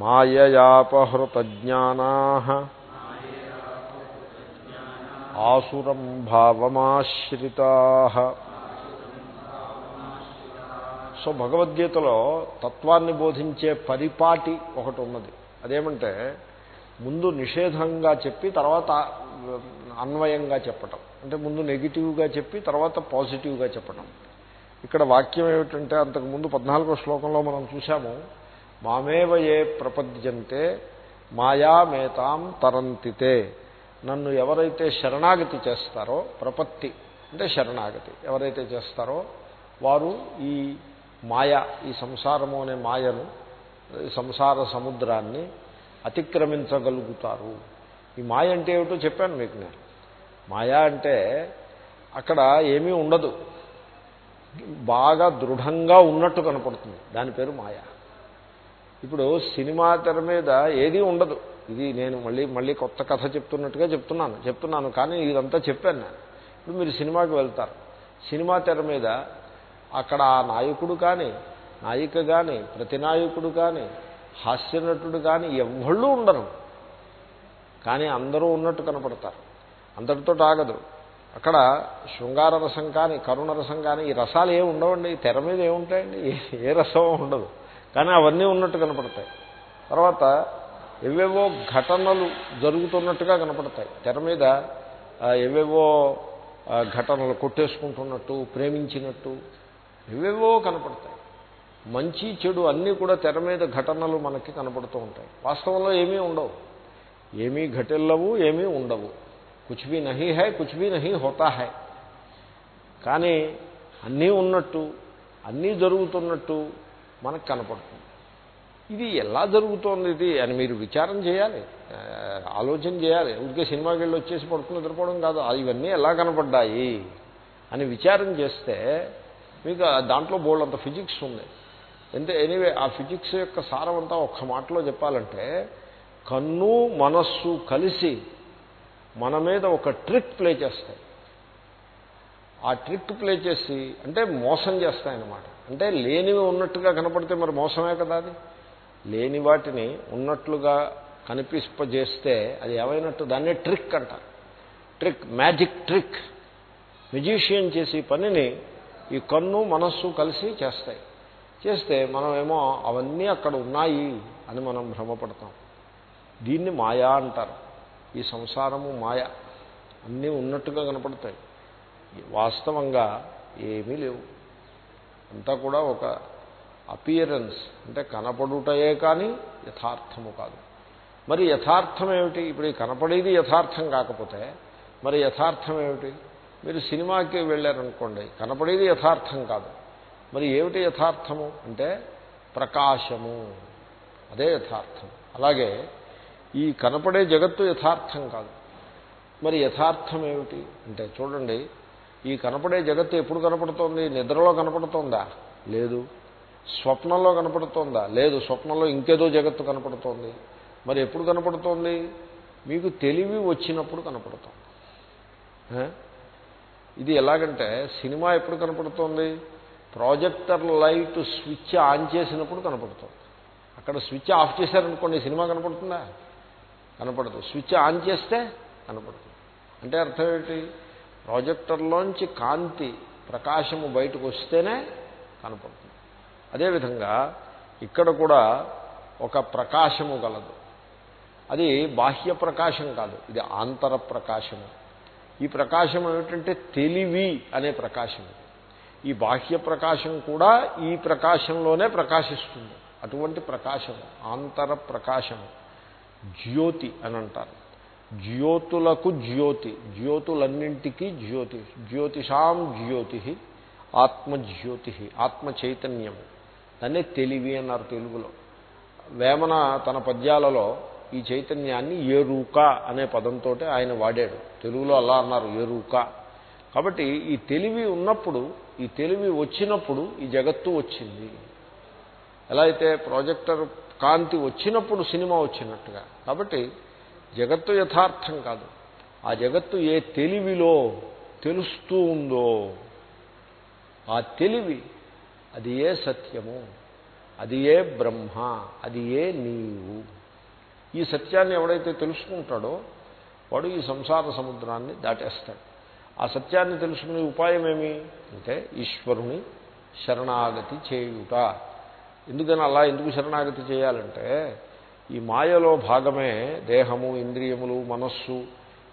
మాయయాపహృతజ్ఞానా ఆసురం భావమాశ్రితా so భగవద్గీతలో తత్వాన్ని బోధించే పరిపాటి ఒకటి ఉన్నది. అదేమంటే ముందు నిషేధంగా చెప్పి తర్వాత అన్వయంగా చెప్పటం. అంటే ముందు నెగిటివ్గా చెప్పి తర్వాత పాజిటివ్గా చెప్పటం. ఇక్కడ వాక్యం ఏమిటంటే అంతకుముందు పద్నాలుగో శ్లోకంలో మనం చూసాము మామేవ ఏ ప్రపద్యంతే మాయామేతాం తరంతితే. నన్ను ఎవరైతే శరణాగతి చేస్తారో ప్రపత్తి అంటే శరణాగతి ఎవరైతే చేస్తారో వారు ఈ మాయ ఈ సంసారము అనే మాయను సంసార సముద్రాన్ని అతిక్రమించగలుగుతారు. ఈ మాయ అంటే ఏమిటో చెప్పాను మీకు నేను. మాయా అంటే అక్కడ ఏమీ ఉండదు. బాగా దృఢంగా ఉన్నట్టు కనపడుతుంది. దాని పేరు మాయ. ఇప్పుడు సినిమా తెర మీద ఏదీ ఉండదు. ఇది నేను మళ్ళీ మళ్ళీ కొత్త కథ చెప్తున్నట్టుగా చెప్తున్నాను చెప్తున్నాను కానీ ఇదంతా చెప్పాను నేను. ఇప్పుడు మీరు సినిమాకి వెళ్తారు. సినిమా తెర మీద అక్కడ ఆ నాయకుడు కానీ నాయిక కానీ ప్రతినాయకుడు కానీ హాస్యనటుడు కానీ ఎవ్వళ్ళు ఉండరు. కానీ అందరూ ఉన్నట్టు కనపడతారు. అందరితో ఆగదు. అక్కడ శృంగార రసం కానీ కరుణ రసం కానీ ఈ రసాలు ఏమి ఉండవండి? తెర మీద ఏముంటాయండి ఏ రసం ఉండదు. కానీ అవన్నీ ఉన్నట్టు కనపడతాయి. తర్వాత ఎవేవో ఘటనలు జరుగుతున్నట్టుగా కనపడతాయి. తెర మీద ఎవేవో ఘటనలు కొట్టేసుకుంటున్నట్టు ప్రేమించినట్టు ఎవేవో కనపడతాయి. మంచి చెడు అన్నీ కూడా తెర మీద ఘటనలు మనకి కనపడుతూ ఉంటాయి. వాస్తవంలో ఏమీ ఉండవు. ఏమీ ఘటిల్లవు ఏమీ ఉండవు. కుచ్బీ నహి నహీ హై కుచ్బీ నహి నహీ హోతా హై. కానీ అన్నీ ఉన్నట్టు అన్నీ జరుగుతున్నట్టు మనకు కనపడుతుంది. ఇది ఎలా జరుగుతోంది ఇది అని మీరు విచారం చేయాలి. ఆలోచన చేయాలి. ఊరికే సినిమాకి వెళ్ళి వచ్చేసి పడుకుని నిద్రపోవడం కాదు. ఇవన్నీ ఎలా కనపడ్డాయి అని విచారం చేస్తే మీకు దాంట్లో బోల్డ్ అంత ఫిజిక్స్ ఉంది. అంటే ఎనీవే ఆ ఫిజిక్స్ యొక్క సారం అంతా ఒక్క మాటలో చెప్పాలంటే కన్ను మనస్సు కలిసి మన మీద ఒక ట్రిక్ ప్లే చేస్తాయి. ఆ ట్రిక్ ప్లే చేసి అంటే మోసం చేస్తాయన్నమాట. అంటే లేనివి ఉన్నట్టుగా కనపడితే మరి మోసమే కదా అది? లేని వాటిని ఉన్నట్లుగా కనిపింపజేస్తే అది ఏమైనట్టు? దాన్నే ట్రిక్ అంటారు. Trick magic trick. మెజిషియన్ చేసే పనిని ఈ కన్ను మనస్సు కలిసి చేస్తాయి. చేస్తే మనమేమో అవన్నీ అక్కడ ఉన్నాయి అని మనం భ్రమపడతాం. దీన్ని మాయా అంటారు. ఈ సంసారము మాయ. అన్నీ ఉన్నట్టుగా కనపడతాయి. వాస్తవంగా ఏమీ లేవు. అంతా కూడా ఒక అపియరెన్స్. అంటే కనపడుటయే కానీ యథార్థము కాదు. మరి యథార్థం ఏమిటి ఇప్పుడు ఈ కనపడేది యథార్థం కాకపోతే మరి యథార్థం ఏమిటి మీరు సినిమాకి వెళ్ళారనుకోండి కనపడేది యథార్థం కాదు. మరి ఏమిటి యథార్థము? అంటే ప్రకాశము. అదే యథార్థం. అలాగే ఈ కనపడే జగత్తు యథార్థం కాదు. మరి యథార్థం ఏమిటి అంటే చూడండి ఈ కనపడే జగత్తు ఎప్పుడు కనపడుతోంది? నిద్రలో కనపడుతోందా? లేదు. స్వప్నంలో కనపడుతోందా? లేదు. స్వప్నంలో ఇంకేదో జగత్తు కనపడుతోంది. మరి ఎప్పుడు కనపడుతోంది? మీకు తెలివి వచ్చినప్పుడు కనపడుతోంది. ఇది ఎలాగంటే సినిమా ఎప్పుడు కనపడుతోంది? ప్రాజెక్టర్ లైట్ స్విచ్ ఆన్ చేసినప్పుడు కనపడుతుంది. అక్కడ స్విచ్ ఆఫ్ చేశారనుకోండి సినిమా కనపడుతుందా? కనపడదు. స్విచ్ ఆన్ చేస్తే కనపడుతుంది. అంటే అర్థం ఏంటి? ప్రాజెక్టర్లోంచి కాంతి ప్రకాశము బయటకు వస్తేనే కనపడుతుంది. అదేవిధంగా ఇక్కడ కూడా ఒక ప్రకాశము గలదు. అది బాహ్య ప్రకాశం కాదు ఇది ఆంతర ప్రకాశము. ఈ ప్రకాశం ఏమిటంటే తెలివి అనే ప్రకాశం ఈ బాహ్య ప్రకాశం కూడా ఈ ప్రకాశంలోనే ప్రకాశిస్తుంది. అటువంటి ప్రకాశము ఆంతర ప్రకాశము జ్యోతి అని అంటారు. జ్యోతులకు జ్యోతి జ్యోతులన్నింటికీ జ్యోతి జ్యోతిషాం జ్యోతి ఆత్మజ్యోతి ఆత్మ చైతన్యము దాన్నే తెలివి అన్నారు తెలుగులో. వేమన తన పద్యాలలో ఈ చైతన్యాన్ని ఎరుక అనే పదంతో ఆయన వాడాడు. తెలుగులో అలా అన్నారు ఎరుక. కాబట్టి ఈ తెలివి ఉన్నప్పుడు ఈ తెలివి వచ్చినప్పుడు ఈ జగత్తు వచ్చింది. ఎలా అయితే ప్రాజెక్టర్ కాంతి వచ్చినప్పుడు సినిమా వచ్చినట్టుగా. కాబట్టి జగత్తు యథార్థం కాదు. ఆ జగత్తు ఏ తెలివిలో తెలుస్తూ ఉందో ఆ తెలివి అది ఏ సత్యము అది ఏ బ్రహ్మ అది ఏ నీవు. ఈ సత్యాన్ని ఎవడైతే తెలుసుకుంటాడో వాడు ఈ సంసార సముద్రాన్ని దాటేస్తాడు. ఆ సత్యాన్ని తెలుసుకునే ఉపాయం ఏమి? అంటే ఈశ్వరుని శరణాగతి చేయుట. ఎందుకని అలా ఎందుకు శరణాగతి చేయాలంటే ఈ మాయలో భాగమే దేహము ఇంద్రియములు మనస్సు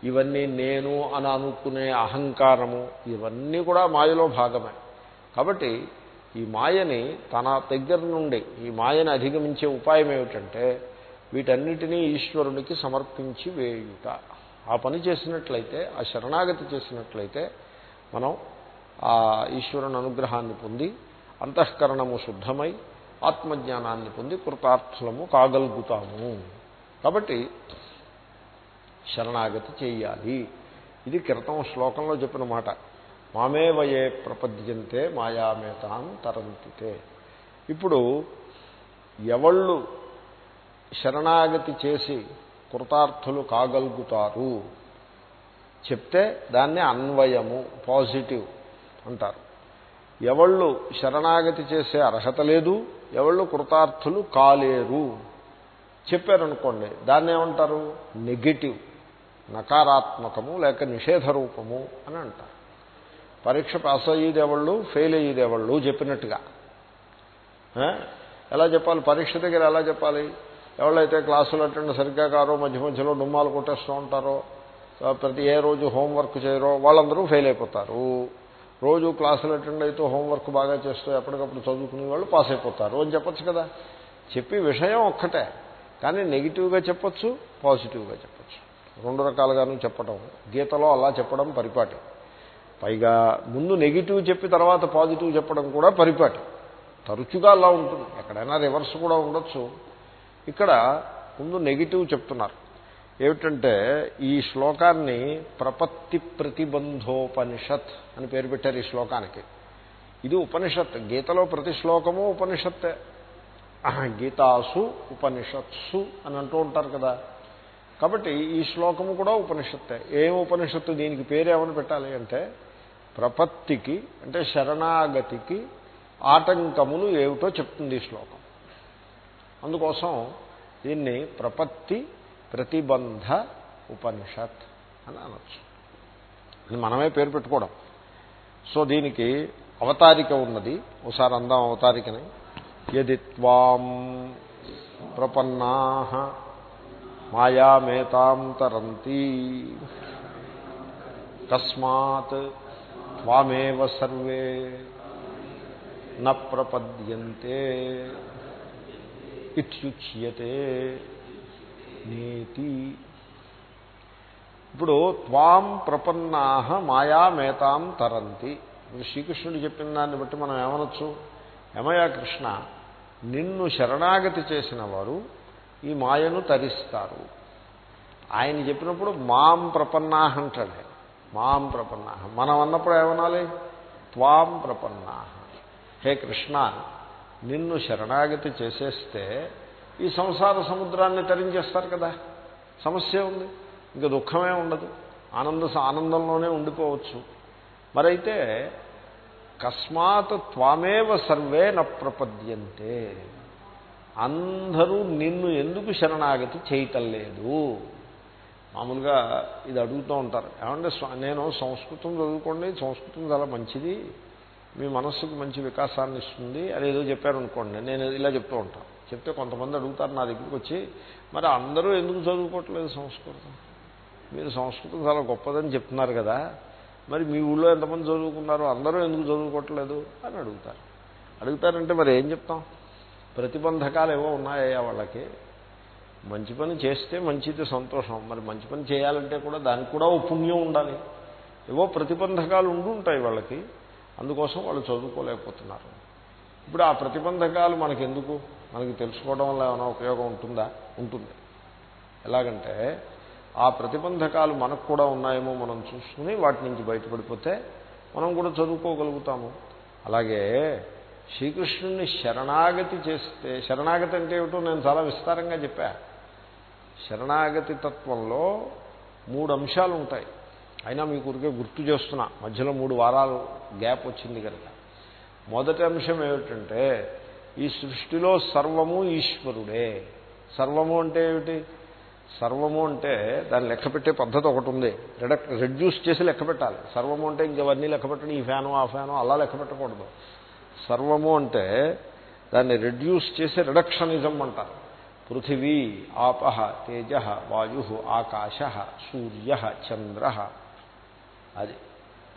ఇవన్నీ నేను అని అనుకునే అహంకారము ఇవన్నీ కూడా మాయలో భాగమే. కాబట్టి ఈ మాయని తన దగ్గర నుండి ఈ మాయని అధిగమించే ఉపాయం ఏమిటంటే వీటన్నిటినీ ఈశ్వరునికి సమర్పించి వేయుట. ఆ పని చేసినట్లయితే ఆ శరణాగతి చేసినట్లయితే మనం ఆ ఈశ్వరుని అనుగ్రహాన్ని పొంది అంతఃకరణము శుద్ధమై ఆత్మజ్ఞానాన్ని పొంది కృతార్థులము కాగలుగుతాము. కాబట్టి శరణాగతి చేయాలి. ఇది క్రితం శ్లోకంలో చెప్పిన మాట. మామేవయే ప్రపద్యంతే మాయామేతాం తరంతితే. ఇప్పుడు ఎవళ్ళు శరణాగతి చేసి కృతార్థులు కాగలుగుతారు? చెప్తే దాన్ని అన్వయము పాజిటివ్ అంటారు. ఎవళ్ళు శరణాగతి చేసే అర్హత లేదు ఎవళ్ళు కృతార్థులు కాలేరు. చెప్పారనుకోండి దాన్ని ఏమంటారు నెగిటివ్ నకారాత్మకము లేక నిషేధ రూపము అని అంటారు. పరీక్ష పాస్ అయ్యేదెవళ్ళు ఫెయిల్ అయ్యేది ఎవళ్ళు చెప్పినట్టుగా ఎలా చెప్పాలి? పరీక్ష దగ్గర ఎలా చెప్పాలి? ఎవరైతే క్లాసులు అటెండ్ సరిగ్గా కారో మధ్య మధ్యలో డుమ్మాలు కొట్టేస్తూ ఉంటారో ప్రతి ఏ రోజు హోంవర్క్ చేయరో వాళ్ళందరూ ఫెయిల్ అయిపోతారు. రోజు క్లాసులు అటెండ్ అయితే హోంవర్క్ బాగా చేస్తూ ఎప్పటికప్పుడు చదువుకునే వాళ్ళు పాస్ అయిపోతారు అని చెప్పచ్చు కదా. చెప్పి విషయం ఒక్కటే. కానీ నెగిటివ్గా చెప్పచ్చు పాజిటివ్గా చెప్పచ్చు. రెండు రకాలుగాను చెప్పడం గీతలో అలా చెప్పడం పరిపాటి. పైగా ముందు నెగిటివ్ చెప్పి తర్వాత పాజిటివ్ చెప్పడం కూడా పరిపాటి. తరచుగా అలా ఉంటుంది. ఎక్కడైనా రివర్స్ కూడా ఉండొచ్చు. ఇక్కడ ముందు నెగిటివ్ చెప్తున్నారు. ఏమిటంటే ఈ శ్లోకాన్ని ప్రపత్తి ప్రతిబంధోపనిషత్ అని పేరు పెట్టారు ఈ శ్లోకానికి. ఇది ఉపనిషత్. గీతలో ప్రతి శ్లోకము ఉపనిషత్తే. గీతాసు ఉపనిషత్సు అని అంటూ ఉంటారు కదా. కాబట్టి ఈ శ్లోకము కూడా ఉపనిషత్తే. ఏం ఉపనిషత్తు? దీనికి పేరేమని పెట్టాలి అంటే ప్రపత్తికి అంటే శరణాగతికి ఆటంకములు ఏమిటో చెప్తుంది ఈ శ్లోకం. అందుకోసం దీన్ని ప్రపత్తి ప్రతిబంధ ఉపనిషత్ అని అనొచ్చు. అని మనమే పేరు పెట్టుకోవడం. సో దీనికి అవతారిక ఉన్నది. ఒకసారి అందాం అవతారికని. యది త్వాం ప్రపన్నా మాయామేతాం తరంతి తస్మాత్ త్వామేవ సర్వే న ప్రపద్యంతే. ఇత్యుచ్యతే. నేతి. ఇప్పుడు త్వాం ప్రపన్నాహ మాయామేతాం తరంతి. శ్రీకృష్ణుడు చెప్పిన దాన్ని బట్టి మనం ఏమనొచ్చు? ఏమయ్యా కృష్ణ? నిన్ను శరణాగతి చేసిన వారు ఈ మాయను తరిస్తారు. ఆయన చెప్పినప్పుడు మాం ప్రపన్నాహ అంటాడు మాం ప్రపన్నాహ మనం అన్నప్పుడు ఏమనాలి? త్వాం ప్రపన్నాహ హే కృష్ణ నిన్ను శరణాగతి చేసేస్తే ఈ సంసార సముద్రాన్ని తరించేస్తారు కదా. సమస్య ఉంది. ఇంకా దుఃఖమే ఉండదు. ఆనంద ఆనందంలోనే ఉండిపోవచ్చు. మరైతే కస్మాత్ త్వామేవ సర్వే న ప్రపద్యంతే. అందరూ నిన్ను ఎందుకు శరణాగతి చేయటలేదు మామూలుగా ఇది అడుగుతూ ఉంటారు. ఏమంటే నేను సంస్కృతం చదువుకోండి సంస్కృతం చాలా మంచిది. మీ మనస్సుకు మంచి వికాసాన్ని ఇస్తుంది. అని ఏదో చెప్పారనుకోండి నేను ఇలా చెప్తూ ఉంటాను. చెప్తే కొంతమంది అడుగుతారు నా దగ్గరికి వచ్చి మరి అందరూ ఎందుకు చదువుకోవట్లేదు సంస్కృతం? మీరు సంస్కృతం చాలా గొప్పదని చెప్తున్నారు కదా మరి మీ ఊళ్ళో ఎంతమంది చదువుకున్నారు? అందరూ ఎందుకు చదువుకోవట్లేదు? అని అడుగుతారు. అడుగుతారంటే మరి ఏం చెప్తాం? ప్రతిబంధకాలు ఏవో ఉన్నాయా వాళ్ళకి. మంచి పని చేస్తే మంచిది సంతోషం. మరి మంచి పని చేయాలంటే కూడా దానికి కూడా ఓ పుణ్యం ఉండాలి. ఏవో ప్రతిబంధకాలు ఉండుంటాయి వాళ్ళకి. అందుకోసం వాళ్ళు చదువుకోలేకపోతున్నారు. ఇప్పుడు ఆ ప్రతిబంధకాలు మనకెందుకు? మనకి తెలుసుకోవడం వల్ల ఏమైనా ఉపయోగం ఉంటుందా? ఉంటుంది. ఎలాగంటే ఆ ప్రతిబంధకాలు మనకు కూడా ఉన్నాయేమో మనం చూసుకుని వాటి నుంచి బయటపడిపోతే మనం కూడా చదువుకోగలుగుతాము. అలాగే శ్రీకృష్ణుని శరణాగతి చేస్తే శరణాగతి అంటే ఏమిటో నేను చాలా విస్తారంగా చెప్పా. శరణాగతి తత్వంలో మూడు అంశాలు ఉంటాయి. అయినా మీ ఊరికే గుర్తు చేస్తున్నా. మధ్యలో మూడు వారాలు గ్యాప్ వచ్చింది కనుక. మొదటి అంశం ఏమిటంటే ఈ సృష్టిలో సర్వము ఈశ్వరుడే. సర్వము అంటే ఏమిటి? సర్వము అంటే దాన్ని లెక్క పెట్టే పద్ధతి ఒకటి ఉంది. రెడక్ రెడ్యూస్ చేసి లెక్క పెట్టాలి. సర్వము అంటే ఇంకవన్నీ లెక్క పెట్టడం ఈ ఫ్యాను ఆ ఫ్యాను అలా లెక్క పెట్టకూడదు. సర్వము అంటే దాన్ని రెడ్యూస్ చేసి రిడక్షనిజం అంటారు. పృథివీ ఆప తేజ వాయు ఆకాశ సూర్య చంద్ర. అది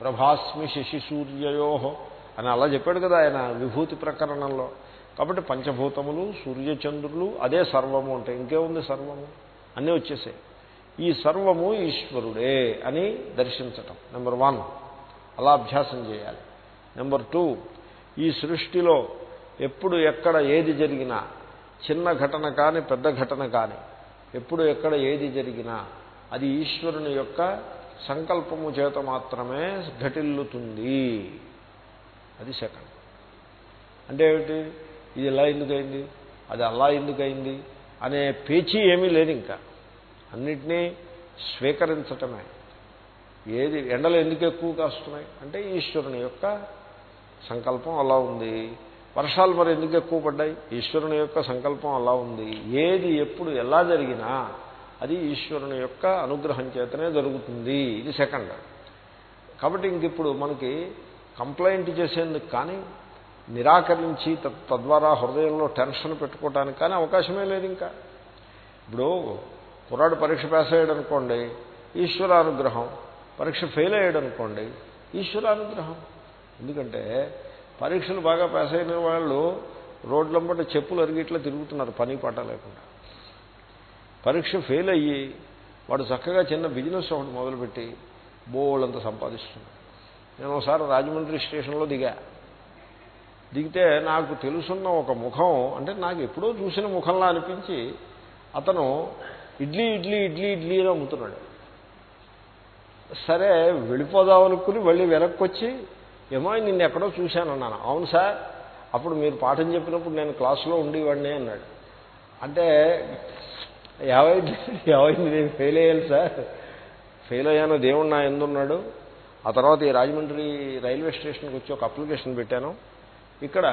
ప్రభాస్మి శశి సూర్యయో అని అలా చెప్పాడు కదా ఆయన విభూతి ప్రకరణంలో. కాబట్టి పంచభూతములు సూర్యచంద్రులు అదే సర్వము అంటే ఇంకేముంది సర్వము? అన్నీ వచ్చేసాయి. ఈ సర్వము ఈశ్వరుడే అని దర్శించటం. నెంబర్ వన్ అలా అభ్యాసం చేయాలి. నెంబర్ టూ ఈ సృష్టిలో ఎప్పుడు ఎక్కడ ఏది జరిగినా చిన్న ఘటన కానీ పెద్ద ఘటన కానీ ఎప్పుడు ఎక్కడ ఏది జరిగినా అది ఈశ్వరుని యొక్క సంకల్పము చేత మాత్రమే ఘటిల్లుతుంది. అది సెకండ్. అంటే ఏమిటి? ఇది ఇలా ఎందుకైంది? అది అలా ఎందుకైంది? అనే పేచీ ఏమీ లేదు ఇంకా. అన్నిటినీ స్వీకరించటమే. ఏది ఎండలు ఎందుకు ఎక్కువ కాస్తున్నాయి? అంటే ఈశ్వరుని యొక్క సంకల్పం అలా ఉంది. వర్షాలు మరి ఎందుకు ఎక్కువ పడ్డాయి? ఈశ్వరుని యొక్క సంకల్పం అలా ఉంది. ఏది ఎప్పుడు ఎలా జరిగినా అది ఈశ్వరుని యొక్క అనుగ్రహం చేతనే జరుగుతుంది. ఇది సెకండ్. కాబట్టి ఇంక ఇప్పుడు మనకి కంప్లైంట్ చేసేందుకు కానీ నిరాకరించి తద్వారా హృదయంలో టెన్షన్ పెట్టుకోవటానికి కానీ అవకాశమే లేదు ఇంకా. ఇప్పుడు కుర్రాడు పరీక్ష పాస్ అయ్యాడు అనుకోండి ఈశ్వరానుగ్రహం. పరీక్ష ఫెయిల్ అయ్యాడు అనుకోండి ఈశ్వరానుగ్రహం. ఎందుకంటే పరీక్షలు బాగా పాస్ అయిన వాళ్ళు రోడ్లంబట చెప్పులు అరిగిట్లా తిరుగుతున్నారు పని పాట లేకుండా. పరీక్ష ఫెయిల్ అయ్యి వాడు చక్కగా చిన్న బిజినెస్ ఒకటి మొదలుపెట్టి బోళ్ళంతా సంపాదిస్తున్నాడు. నేను ఒకసారి రాజమండ్రి స్టేషన్లో దిగా. దిగితే నాకు తెలుసున్న ఒక ముఖం అంటే నాకు ఎప్పుడో చూసిన ముఖంలా అనిపించి అతను ఇడ్లీ ఇడ్లీ ఇడ్లీ ఇడ్లీ అని అమ్ముతున్నాడు. సరే వెళ్ళిపోదాం అనుకుని మళ్ళీ వెనక్కి వచ్చి ఏమో నిన్ను ఎక్కడో చూశానన్నాను. అవును సార్ అప్పుడు మీరు పాఠం చెప్పినప్పుడు నేను క్లాసులో ఉండేవాడిని అన్నాడు. అంటే ఏమైంది ఏమైంది నేను ఫెయిల్ అయ్యాను సార్. ఫెయిల్ అయ్యాను దేవుడు నా ఎందున్నాడు. ఆ తర్వాత ఈ రాజమండ్రి రైల్వే స్టేషన్కి వచ్చి ఒక అప్లికేషన్ పెట్టాను. ఇక్కడ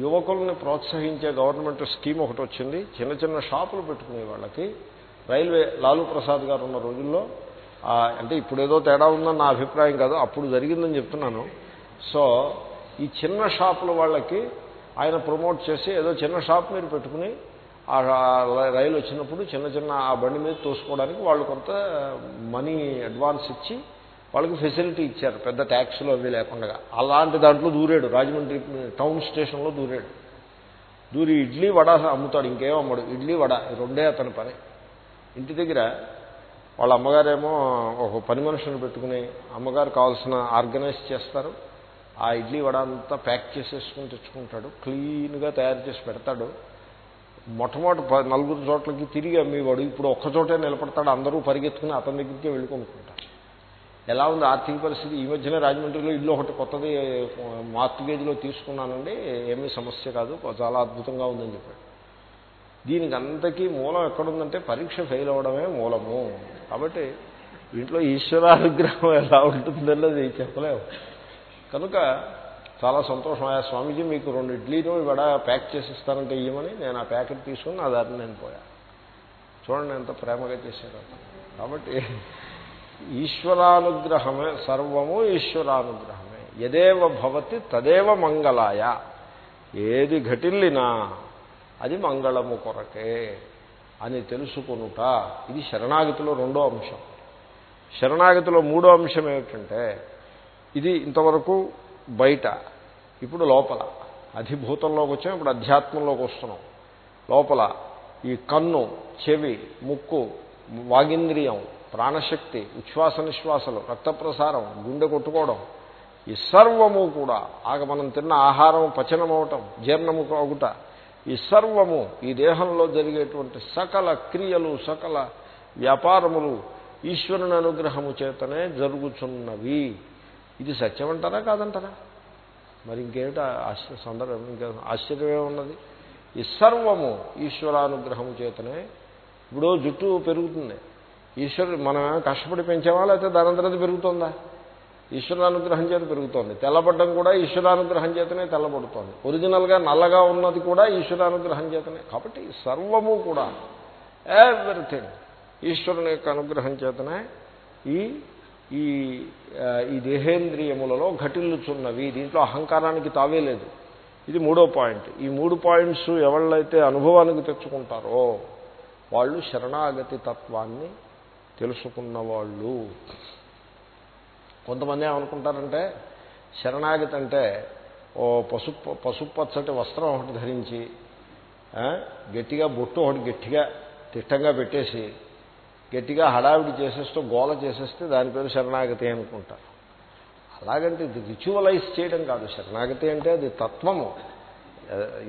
యువకుల్ని ప్రోత్సహించే గవర్నమెంట్ స్కీమ్ ఒకటి వచ్చింది. చిన్న చిన్న షాపులు పెట్టుకునే వాళ్ళకి రైల్వే లాలూ ప్రసాద్ గారు ఉన్న రోజుల్లో అంటే ఇప్పుడేదో తేడా ఉందని నా అభిప్రాయం కాదు అప్పుడు జరిగిందని చెప్తున్నాను. సో ఈ చిన్న షాపుల వాళ్ళకి ఆయన ప్రమోట్ చేసి ఏదో చిన్న షాప్ మీరు పెట్టుకుని ఆ రైలు వచ్చినప్పుడు చిన్న చిన్న ఆ బండి మీద తోసుకోవడానికి వాళ్ళు కొంత మనీ అడ్వాన్స్ ఇచ్చి వాళ్ళకి ఫెసిలిటీ ఇచ్చారు పెద్ద ట్యాక్స్లు అవి లేకుండా. అలాంటి దాంట్లో దూరాడు రాజమండ్రి టౌన్ స్టేషన్లో దూరాడు. దూరి ఇడ్లీ వడ అమ్ముతాడు ఇంకేం అమ్మడు. ఇడ్లీ వడ రెండే అతని పని. ఇంటి దగ్గర వాళ్ళ అమ్మగారేమో ఒక పని మనుషులను పెట్టుకుని అమ్మగారు కావాల్సిన ఆర్గనైజ్ చేస్తారు. ఆ ఇడ్లీ వడ అంతా ప్యాక్ చేసేసుకుని తెచ్చుకుంటాడు. క్లీన్గా తయారు చేసి పెడతాడు. మొట్టమొదటి నలుగురు చోట్లకి తిరిగి అమ్మేవాడు ఇప్పుడు ఒక్క చోటే నిలబడతాడు. అందరూ పరిగెత్తుకుని అతని దగ్గరికి వెళ్ళి ఎలా ఉంది ఆర్థిక పరిస్థితి? ఈ మధ్యనే రాజమండ్రిలో ఇల్లు ఒకటి కొత్తది మార్టిగేజ్లో తీసుకున్నానండి. ఏమీ సమస్య కాదు. చాలా అద్భుతంగా ఉందని చెప్పాడు. దీనికి అంతకీ మూలం ఎక్కడుందంటే పరీక్ష ఫెయిల్ అవ్వడమే మూలము. కాబట్టి వీటిలో ఈశ్వరానుగ్రహం ఎలా ఉంటుందన్నది చెప్పలేము. కనుక చాలా సంతోషం. ఆ స్వామీజీ మీకు రెండు ఇడ్లీలు ఇవాడ ప్యాక్ చేసిస్తానంటే ఇవ్వమని నేను ఆ ప్యాకెట్ తీసుకుని నా దారిని నేను పోయా. చూడండి ఎంత ప్రేమగా చేశారు. కాబట్టి ఈశ్వరానుగ్రహమే సర్వము ఈశ్వరానుగ్రహమే. యదేవ భవతి తదేవ మంగళాయ. ఏది ఘటిల్లినా అది మంగళము కొరకే అని తెలుసుకునుట ఇది శరణాగతిలో రెండో అంశం. శరణాగతిలో మూడో అంశం ఏమిటంటే ఇది ఇంతవరకు బయట ఇప్పుడు లోపల. అధిభూతంలోకి వచ్చాం ఇప్పుడు అధ్యాత్మంలోకి వస్తున్నాం. లోపల ఈ కన్ను చెవి ముక్కు వాగింద్రియం ప్రాణశక్తి ఉచ్ఛ్వాస నిశ్వాసలు రక్త ప్రసారం గుండె కొట్టుకోవడం ఈ సర్వము కూడా ఆగ మనం తిన్న ఆహారం పచనమవటం జీర్ణము కాగుట ఈ సర్వము ఈ దేహంలో జరిగేటువంటి సకల క్రియలు సకల వ్యాపారములు ఈశ్వరుని అనుగ్రహము చేతనే జరుగుతున్నవి ఇది సత్యమంటారా కాదంటారా? మరి ఇంకేమిటి ఆశ్చర్య సందర్భం? ఇంకా ఆశ్చర్యమే ఉన్నది. ఈ సర్వము ఈశ్వరానుగ్రహము చేతనే ఇప్పుడు జుట్టు పెరుగుతుంది. ఈశ్వరుడు మనం కష్టపడి పెంచామా లేకపోతే దానంతరం పెరుగుతుందా? ఈశ్వరానుగ్రహం చేత పెరుగుతోంది. తెల్లబడ్డం కూడా ఈశ్వరానుగ్రహం చేతనే తెల్లబడుతోంది. ఒరిజినల్గా నల్లగా ఉన్నది కూడా ఈశ్వరానుగ్రహం చేతనే. కాబట్టి సర్వము కూడా ఎవ్రీథింగ్ ఈశ్వరుని యొక్క అనుగ్రహం చేతనే ఈ ఈ ఈ దేహేంద్రియములలో ఘటిల్లుచున్నవి. దీంట్లో అహంకారానికి తావే లేదు. ఇది మూడో పాయింట్. ఈ మూడు పాయింట్స్ ఎవళ్ళైతే అనుభవానికి తెచ్చుకుంటారో వాళ్ళు శరణాగతి తత్వాన్ని తెలుసుకున్న వాళ్ళు కొంతమంది ఏమనుకుంటారంటే శరణాగతి అంటే ఓ పసుపు పసుపచ్చటి వస్త్రం ఒకటి ధరించి గట్టిగా బొట్టు ఒకటి గట్టిగా తిట్టంగా పెట్టేసి గట్టిగా హడావిడి చేసేస్తూ గోల చేసేస్తే దాని పేరు శరణాగతి అనుకుంటారు అలాగంటే ఇది రిచువలైజ్ చేయడం కాదు. శరణాగతి అంటే అది తత్వము.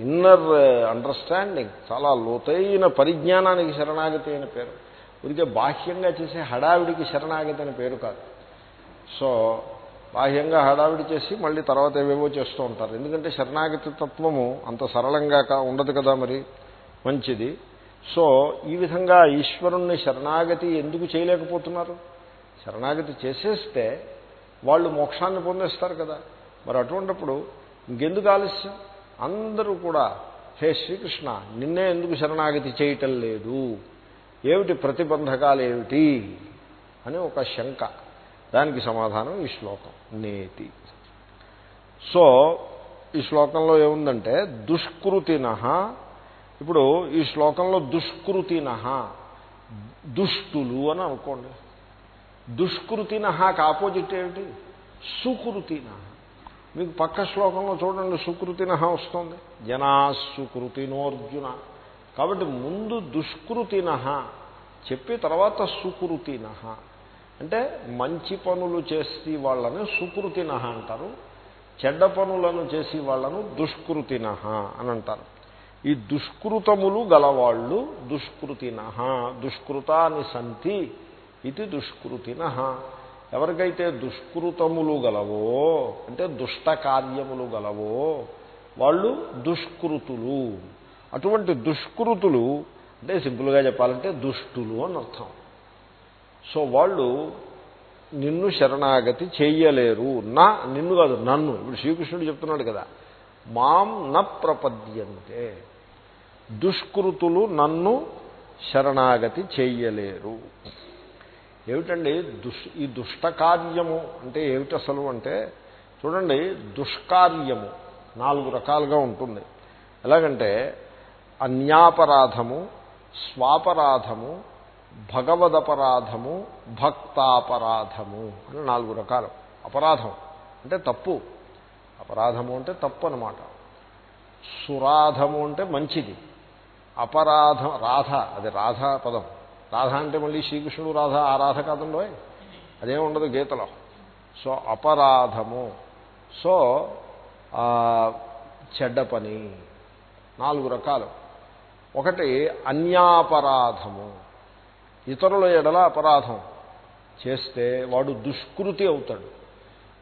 ఇన్నర్ అండర్స్టాండింగ్ చాలా లోతైన పరిజ్ఞానానికి శరణాగతి అయిన పేరు. ఉడికే బాహ్యంగా చేసే హడావిడికి శరణాగతి అని పేరు కాదు. సో బాహ్యంగా హడావిడి చేసి మళ్ళీ తర్వాత ఏవేవో చేస్తూ ఉంటారు. ఎందుకంటే శరణాగతి తత్వము అంత సరళంగా ఉండదు కదా మరి మంచిది. సో ఈ విధంగా ఈశ్వరుణ్ణి శరణాగతి ఎందుకు చేయలేకపోతున్నారు? శరణాగతి చేసేస్తే వాళ్ళు మోక్షాన్ని పొందేస్తారు కదా. మరి అటువంటిప్పుడు ఇంకెందుకు ఆలస్యం? అందరూ కూడా హే శ్రీకృష్ణ నిన్నే ఎందుకు శరణాగతి చేయటం లేదు? ఏమిటి ప్రతిబంధకాలు ఏమిటి అని ఒక శంక. దానికి సమాధానం ఈ శ్లోకం. నేతి. సో ఈ శ్లోకంలో ఏముందంటే దుష్కృతిన. ఇప్పుడు ఈ శ్లోకంలో దుష్కృతిన దుష్టులు అని అనుకోండి. దుష్కృతినహాకి ఆపోజిట్ ఏమిటి? సుకృతిన. మీకు పక్క శ్లోకంలో చూడండి సుకృతిన వస్తుంది. జనా సుకృతినోర్జున కాబట్టి ముందు దుష్కృతిన చెప్పి తర్వాత సుకృతిన అంటే మంచి పనులు చేసి వాళ్ళని సుకృతిన అంటారు చెడ్డ పనులను చేసి వాళ్ళను దుష్కృతిన అని అంటారు. ఈ దుష్కృతములు గలవాళ్ళు దుష్కృతిన దుష్కృతాని సంతి ఇది దుష్కృతిన ఎవరికైతే దుష్కృతములు గలవో అంటే దుష్ట కార్యములు గలవో వాళ్ళు దుష్కృతులు. అటువంటి దుష్కృతులు అంటే సింపుల్గా చెప్పాలంటే దుష్టులు అని అర్థం. సో వాళ్ళు నిన్ను శరణాగతి చేయలేరు. నా నిన్ను కాదు నన్ను. ఇప్పుడు శ్రీకృష్ణుడు చెప్తున్నాడు కదా మాం న ప్రపద్యంతే. దుష్కృతులు నన్ను శరణాగతి చెయ్యలేరు ఏమిటండి? దుష్ ఈ దుష్టకార్యము అంటే ఏమిటి అసలు అంటే చూడండి దుష్కార్యము నాలుగు రకాలుగా ఉంటుంది. ఎలాగంటే అన్యాపరాధము స్వాపరాధము భగవదపరాధము భక్తాపరాధము అని నాలుగు రకాలు. అపరాధం అంటే తప్పు. అపరాధము అంటే తప్పు అనమాట సురాధము అంటే మంచిది. అపరాధం రాధ అది రాధ పదం. రాధ అంటే మళ్ళీ శ్రీకృష్ణుడు రాధ ఆ రాధ కాదండో అదేం ఉండదు గీతలో. సో అపరాధము. సో చెడ్డ పని. నాలుగు రకాలు. ఒకటి అన్యాపరాధము. ఇతరుల ఎడల అపరాధం చేస్తే వాడు దుష్కృతి అవుతాడు.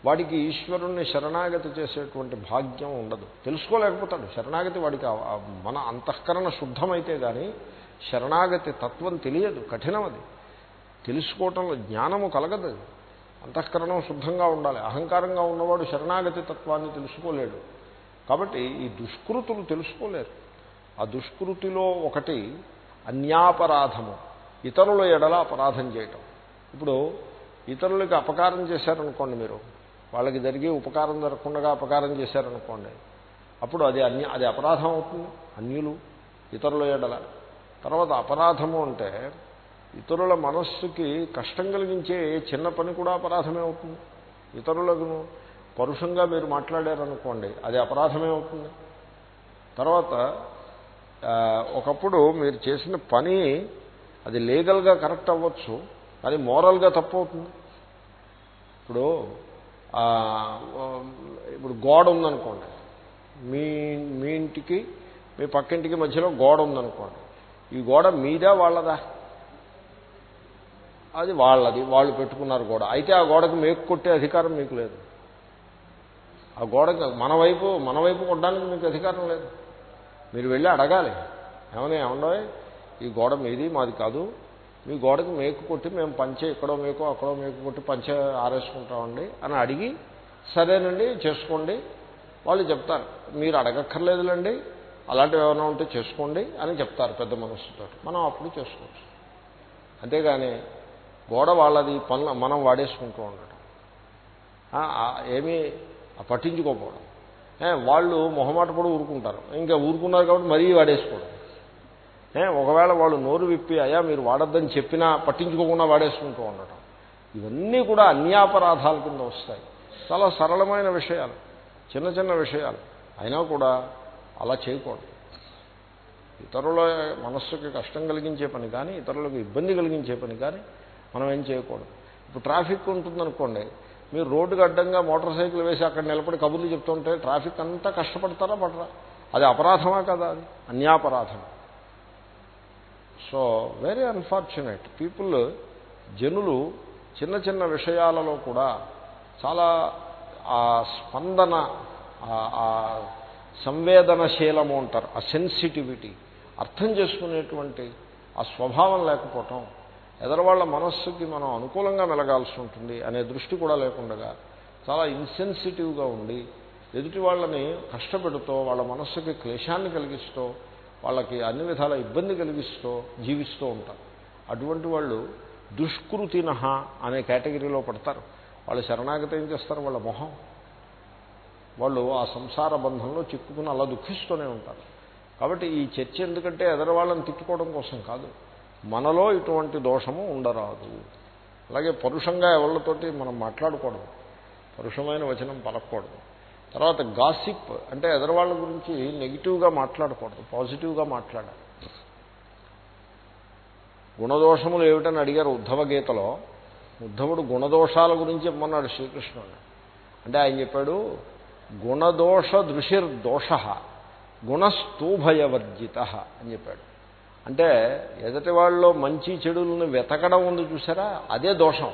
వాడికి ఈశ్వరుణ్ణి శరణాగతి చేసేటువంటి భాగ్యం ఉండదు. తెలుసుకోలేకపోతాడు. శరణాగతి వాడికి మన అంతఃకరణ శుద్ధమైతే కానీ శరణాగతి తత్వం తెలియదు. కఠినం అది. తెలుసుకోవటంలో జ్ఞానము కలగదు అంతఃకరణం శుద్ధంగా ఉండాలి. అహంకారంగా ఉన్నవాడు శరణాగతి తత్వాన్ని తెలుసుకోలేడు. కాబట్టి ఈ దుష్కృతులు తెలుసుకోలేరు. ఆ దుష్కృతిలో ఒకటి అన్యాపరాధము. ఇతరుల ఎడల అపరాధం చేయటం. ఇప్పుడు ఇతరులకి అపకారం చేశారనుకోండి మీరు. వాళ్ళకి జరిగి ఉపకారం జరగకుండా అపకారం చేశారనుకోండి. అప్పుడు అది అన్య అది అపరాధం అవుతుంది. అన్యులు ఇతరుల ఎడల. తర్వాత అపరాధము అంటే ఇతరుల మనస్సుకి కష్టం కలిగించే చిన్న పని కూడా అపరాధమే అవుతుంది. ఇతరులకు పరుషంగా మీరు మాట్లాడారనుకోండి అది అపరాధమే అవుతుంది. తర్వాత ఒకప్పుడు మీరు చేసిన పని అది లీగల్గా కరెక్ట్ అవ్వచ్చు కానీ మోరల్గా తప్పు అవుతుంది. ఇప్పుడు ఇప్పుడు గోడ ఉందనుకోండి. మీ మీ ఇంటికి మీ పక్కింటికి మధ్యలో గోడ ఉందనుకోండి. ఈ గోడ మీదా వాళ్ళదా? అది వాళ్ళది వాళ్ళు పెట్టుకున్నారు గోడ. అయితే ఆ గోడకు మేకు కొట్టే అధికారం మీకు లేదు. ఆ గోడకు మన వైపు మన వైపు కొట్టడానికి మీకు అధికారం లేదు. మీరు వెళ్ళి అడగాలి. ఏమని ఏమండో ఈ గోడ మీది మాది కాదు. మీ గోడకి మేకు కొట్టి మేము పంచే ఇక్కడో మేకో అక్కడో మేకు కొట్టి పంచే ఆరేసుకుంటామండి అని అడిగి సరేనండి చేసుకోండి. వాళ్ళు చెప్తారు మీరు అడగక్కర్లేదులండి. అలాంటివి ఏమైనా ఉంటే చేసుకోండి అని చెప్తారు పెద్ద మనస్సుతో. మనం అప్పుడు చేసుకోవచ్చు. అంతేగాని గోడ వాళ్ళది పనులు మనం వాడేసుకుంటూ ఉండటం. ఏమీ పట్టించుకోకపోవడం వాళ్ళు మొహమాట పడి ఊరుకుంటారు. ఇంకా ఊరుకున్నారు కాబట్టి మరీ వాడేసుకోవడం. ఒకవేళ వాళ్ళు నోరు విప్పి అయ్యా మీరు వాడొద్దని చెప్పినా పట్టించుకోకుండా వాడేసుకుంటూ ఉండటం. ఇవన్నీ కూడా అన్యాపరాధాల కింద వస్తాయి. చాలా సరళమైన విషయాలు చిన్న చిన్న విషయాలు. అయినా కూడా అలా చేయకూడదు. ఇతరుల మనస్సుకి కష్టం కలిగించే పని కానీ ఇతరులకు ఇబ్బంది కలిగించే పని కానీ మనం ఏం చేయకూడదు. ఇప్పుడు ట్రాఫిక్ ఉంటుందనుకోండి మీరు రోడ్డుకి అడ్డంగా మోటార్ సైకిల్ వేసి అక్కడ నిలబడి కబుర్లు చెప్తుంటే ట్రాఫిక్ అంతా కష్టపడతారా పడరా? అది అపరాధమా కదా అది? అన్యాపరాధం. సో వెరీ అన్ఫార్చునేట్ పీపుల్ జనులు చిన్న చిన్న విషయాలలో కూడా చాలా ఆ స్పందన సంవేదనశీలము అంటారు. ఆ సెన్సిటివిటీ అర్థం చేసుకునేటువంటి ఆ స్వభావం లేకపోవటం ఎదరవాళ్ళ మనస్సుకి మనం అనుకూలంగా మెలగాల్సి ఉంటుంది అనే దృష్టి కూడా లేకుండా చాలా ఇన్సెన్సిటివ్గా ఉండి ఎదుటి వాళ్ళని కష్టపెడుతూ వాళ్ళ మనస్సుకి క్లేశాన్ని కలిగిస్తూ వాళ్ళకి అన్ని విధాల ఇబ్బంది కలిగిస్తూ జీవిస్తూ ఉంటారు. అటువంటి వాళ్ళు దుష్కృతిన అనే కేటగిరీలో పడతారు. వాళ్ళు శరణాగతి ఏం చేస్తారు? వాళ్ళ మొహం. వాళ్ళు ఆ సంసార బంధంలో చిక్కుకుని అలా దుఃఖిస్తూనే ఉంటారు. కాబట్టి ఈ చర్చ ఎందుకంటే ఎదరవాళ్ళని తిట్టుకోవడం కోసం కాదు. మనలో ఇటువంటి దోషము ఉండరాదు. అలాగే పరుషంగా ఎవరితోటి మనం మాట్లాడకూడదు. పరుషమైన వచనం పలకూడదు తర్వాత గాసిప్ అంటే ఎదరవాళ్ళ గురించి నెగిటివ్గా మాట్లాడకూడదు. పాజిటివ్గా మాట్లాడాలి. గుణదోషములు ఏమిటని అడిగారు ఉద్ధవ గీతలో ఉద్ధవుడు గుణదోషాల గురించి చెప్పమన్నాడు శ్రీకృష్ణుడు. అంటే ఆయన చెప్పాడు గుణదోష దృశిర్దోష గుణస్తూభయవర్జిత అని చెప్పాడు. అంటే ఎదటి వాళ్ళలో మంచి చెడులను వెతకడం ఉంది చూసారా? అదే దోషం.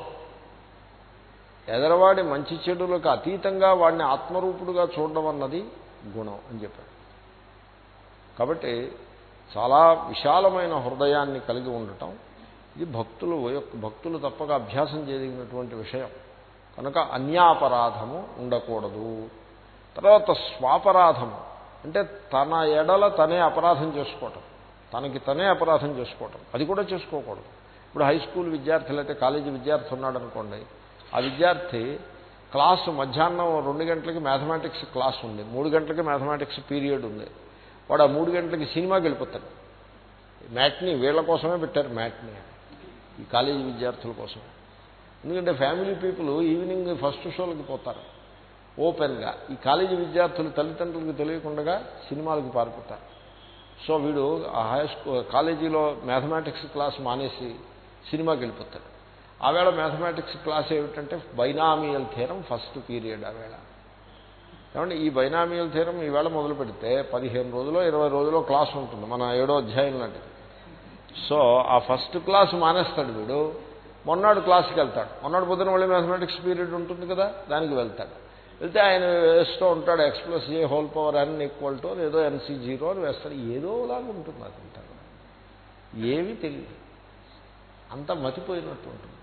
ఎదరవాడి మంచి చెడులకు అతీతంగా వాడిని ఆత్మరూపుడుగా చూడడం అన్నది గుణం అని చెప్పాడు. కాబట్టి చాలా విశాలమైన హృదయాన్ని కలిగి ఉండటం ఇది భక్తులు భక్తులు తప్పక అభ్యాసం చేయగలిగినటువంటి విషయం. కనుక అన్యాపరాధము ఉండకూడదు. తర్వాత స్వాపరాధము. అంటే తన ఎడల తనే అపరాధం చేసుకోవటం. తనకి తనే అపరాధం చేసుకోవటం. అది కూడా చేసుకోకూడదు. ఇప్పుడు హై స్కూల్ విద్యార్థి లేకపోతే కాలేజీ విద్యార్థి ఉన్నాడు అనుకోండి ఆ విద్యార్థి క్లాసు మధ్యాహ్నం రెండు గంటలకి మ్యాథమెటిక్స్ క్లాస్ ఉంది మూడు గంటలకి మ్యాథమెటిక్స్ పీరియడ్ ఉంది. వాడు ఆ మూడు గంటలకి సినిమాకి వెళ్ళిపోతాడు. మ్యాట్ని వీళ్ళ కోసమే పెట్టారు మ్యాట్ని ఈ కాలేజీ విద్యార్థుల కోసం ఎందుకంటే ఫ్యామిలీ పీపుల్ ఈవినింగ్ ఫస్ట్ షోలకి పోతారు. ఓపెన్గా ఈ కాలేజీ విద్యార్థులు తల్లిదండ్రులకు తెలియకుండా సినిమాలకు పారిపోతారు. సో వీడు ఆ హై స్కూల్ కాలేజీలో మ్యాథమెటిక్స్ క్లాస్ మానేసి సినిమాకి వెళ్ళిపోతాడు. ఆవేళ మ్యాథమెటిక్స్ క్లాస్ ఏమిటంటే బైనామియల్ థీరం ఫస్ట్ పీరియడ్ ఆవేళ ఏమంటే ఈ బైనామియల్ థీరం ఈవేళ మొదలు పెడితే పదిహేను రోజులు ఇరవై రోజుల్లో క్లాస్ ఉంటుంది మన ఏడో అధ్యాయం లాంటిది. సో ఆ ఫస్ట్ క్లాస్ మానేస్తాడు వీడు మొన్నాడు క్లాస్కి వెళ్తాడు. మొన్నాడు పొద్దున మళ్ళీ మ్యాథమెటిక్స్ పీరియడ్ ఉంటుంది కదా దానికి వెళ్తాడు. వెళ్తే ఆయన వేస్తూ ఉంటాడు x plus a whole power n equal to ఏదో ఎన్సీ జీరో అని వేస్తాడు. ఏదోలాగా ఉంటుంది అదంతా ఏమీ తెలియదు. అంత మతిపోయినట్టు ఉంటుంది.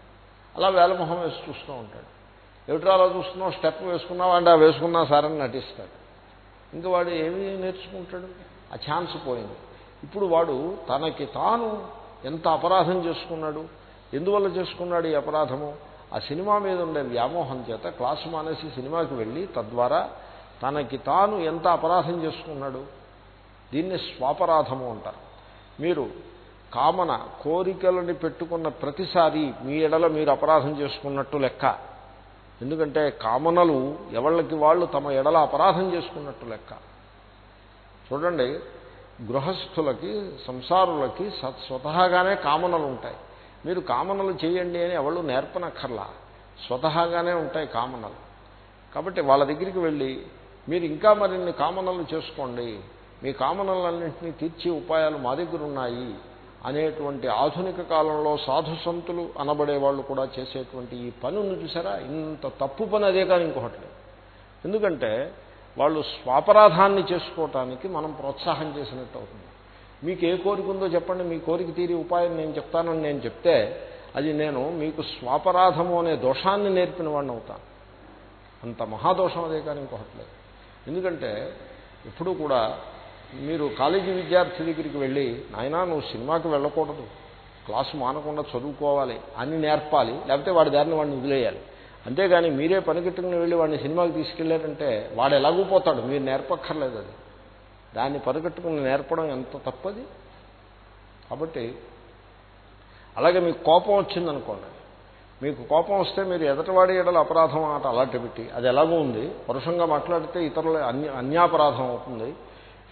అలా వేలమొహం వేసి చూస్తూ ఉంటాడు. ఏమిట్రా అలా చూస్తున్నావు? స్టెప్ వేసుకున్నావు? అంటే ఆ వేసుకున్నా సారని నటిస్తాడు. ఇంకా వాడు ఏమీ నేర్చుకుంటాడు? ఆ ఛాన్స్ పోయింది. ఇప్పుడు వాడు తనకి తాను ఎంత అపరాధం చేసుకున్నాడు? ఎందువల్ల చేసుకున్నాడు ఈ అపరాధము? ఆ సినిమా మీద ఉండే వ్యామోహం చేత క్లాసు మానేసి సినిమాకి వెళ్ళి తద్వారా తనకి తాను ఎంత అపరాధం చేసుకున్నాడు? దీన్ని స్వాపరాధము అంటారు. మీరు కామన కోరికలని పెట్టుకున్న ప్రతిసారి మీ ఎడల మీరు అపరాధం చేసుకున్నట్టు లెక్క. ఎందుకంటే కామనలు ఎవళ్ళకి వాళ్ళు తమ ఎడల అపరాధం చేసుకున్నట్టు లెక్క. చూడండి గృహస్థులకి సంసారులకి స్వతహాగానే కామనలు ఉంటాయి. మీరు కామనలు చేయండి అని ఎవళ్ళు నేర్పనక్కర్లా. స్వతహాగానే ఉంటాయి కామనలు. కాబట్టి వాళ్ళ దగ్గరికి వెళ్ళి మీరు ఇంకా మరిన్ని కామనలు చేసుకోండి. మీ కామనలన్నింటినీ తీర్చే ఉపాయాలు మా దగ్గర ఉన్నాయి అనేటువంటి ఆధునిక కాలంలో సాధు సంతులు అనబడే వాళ్ళు కూడా చేసేటువంటి ఈ పనులు చూసారా? ఇంత తప్పు పని అదే కానీ ఇంకొకటి ఎందుకంటే వాళ్ళు స్వాపరాధాన్ని చేసుకోవటానికి మనం ప్రోత్సాహం చేసినట్టు అవుతుంది. మీకు ఏ కోరిక ఉందో చెప్పండి మీ కోరిక తీరి ఉపాయం నేను చెప్తానని నేను చెప్తే అది నేను మీకు స్వాపరాధము అనే దోషాన్ని నేర్పిన వాడిని అవుతాను. అంత మహాదోషం అదే కానీ ఇంకొకట్లేదు ఎందుకంటే ఎప్పుడూ కూడా మీరు కాలేజీ విద్యార్థి దగ్గరికి వెళ్ళి నాయనా నువ్వు సినిమాకి వెళ్ళకూడదు. క్లాసు మానకుండా చదువుకోవాలి అని నేర్పాలి లేకపోతే వాడి దారిని వాడిని వదిలేయాలి. అంతేగాని మీరే పనికెట్టుకుని వెళ్ళి వాడిని సినిమాకి తీసుకెళ్ళారంటే వాడు ఎలాగూ పోతాడు మీరు నేర్పక్కర్లేదు అది. దాన్ని పరిగెట్టుకుని నేర్పడం ఎంత తప్పది? కాబట్టి అలాగే మీకు కోపం వచ్చిందనుకోండి. మీకు కోపం వస్తే మీరు ఎదటివాడి ఎడల అపరాధం ఆట అలాంటి పెట్టి అది ఎలాగో ఉంది. పరుషంగా మాట్లాడితే ఇతరుల అన్య అన్యాపరాధం అవుతుంది.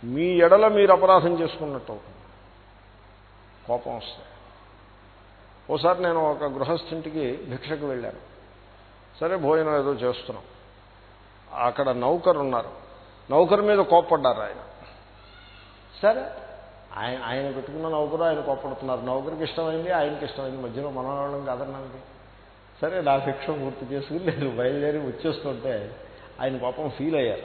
మీ ఎడల మీరు అపరాధం చేసుకున్నట్టు అవుతుంది. కోపం వస్తే. ఓసారి నేను ఒక గృహస్థింటికి భిక్షకు వెళ్ళాను. సరే భోజనం ఏదో చేస్తున్నాం. అక్కడ నౌకరు ఉన్నారు నౌకరు మీద కోప్పడ్డారు ఆయన. సరే. ఆయన ఆయన పెట్టుకున్న నౌకరు ఆయన కోప్పడుతున్నారు. నౌకరికి ఇష్టమైంది ఆయనకి ఇష్టమైంది. మధ్యలో మన వాళ్ళం కాదన్నానికి సరే నా శిక్ష పూర్తి చేసుకుని నేను బయలుదేరి వచ్చేస్తుంటే ఆయన కోపం ఫీల్ అయ్యారు.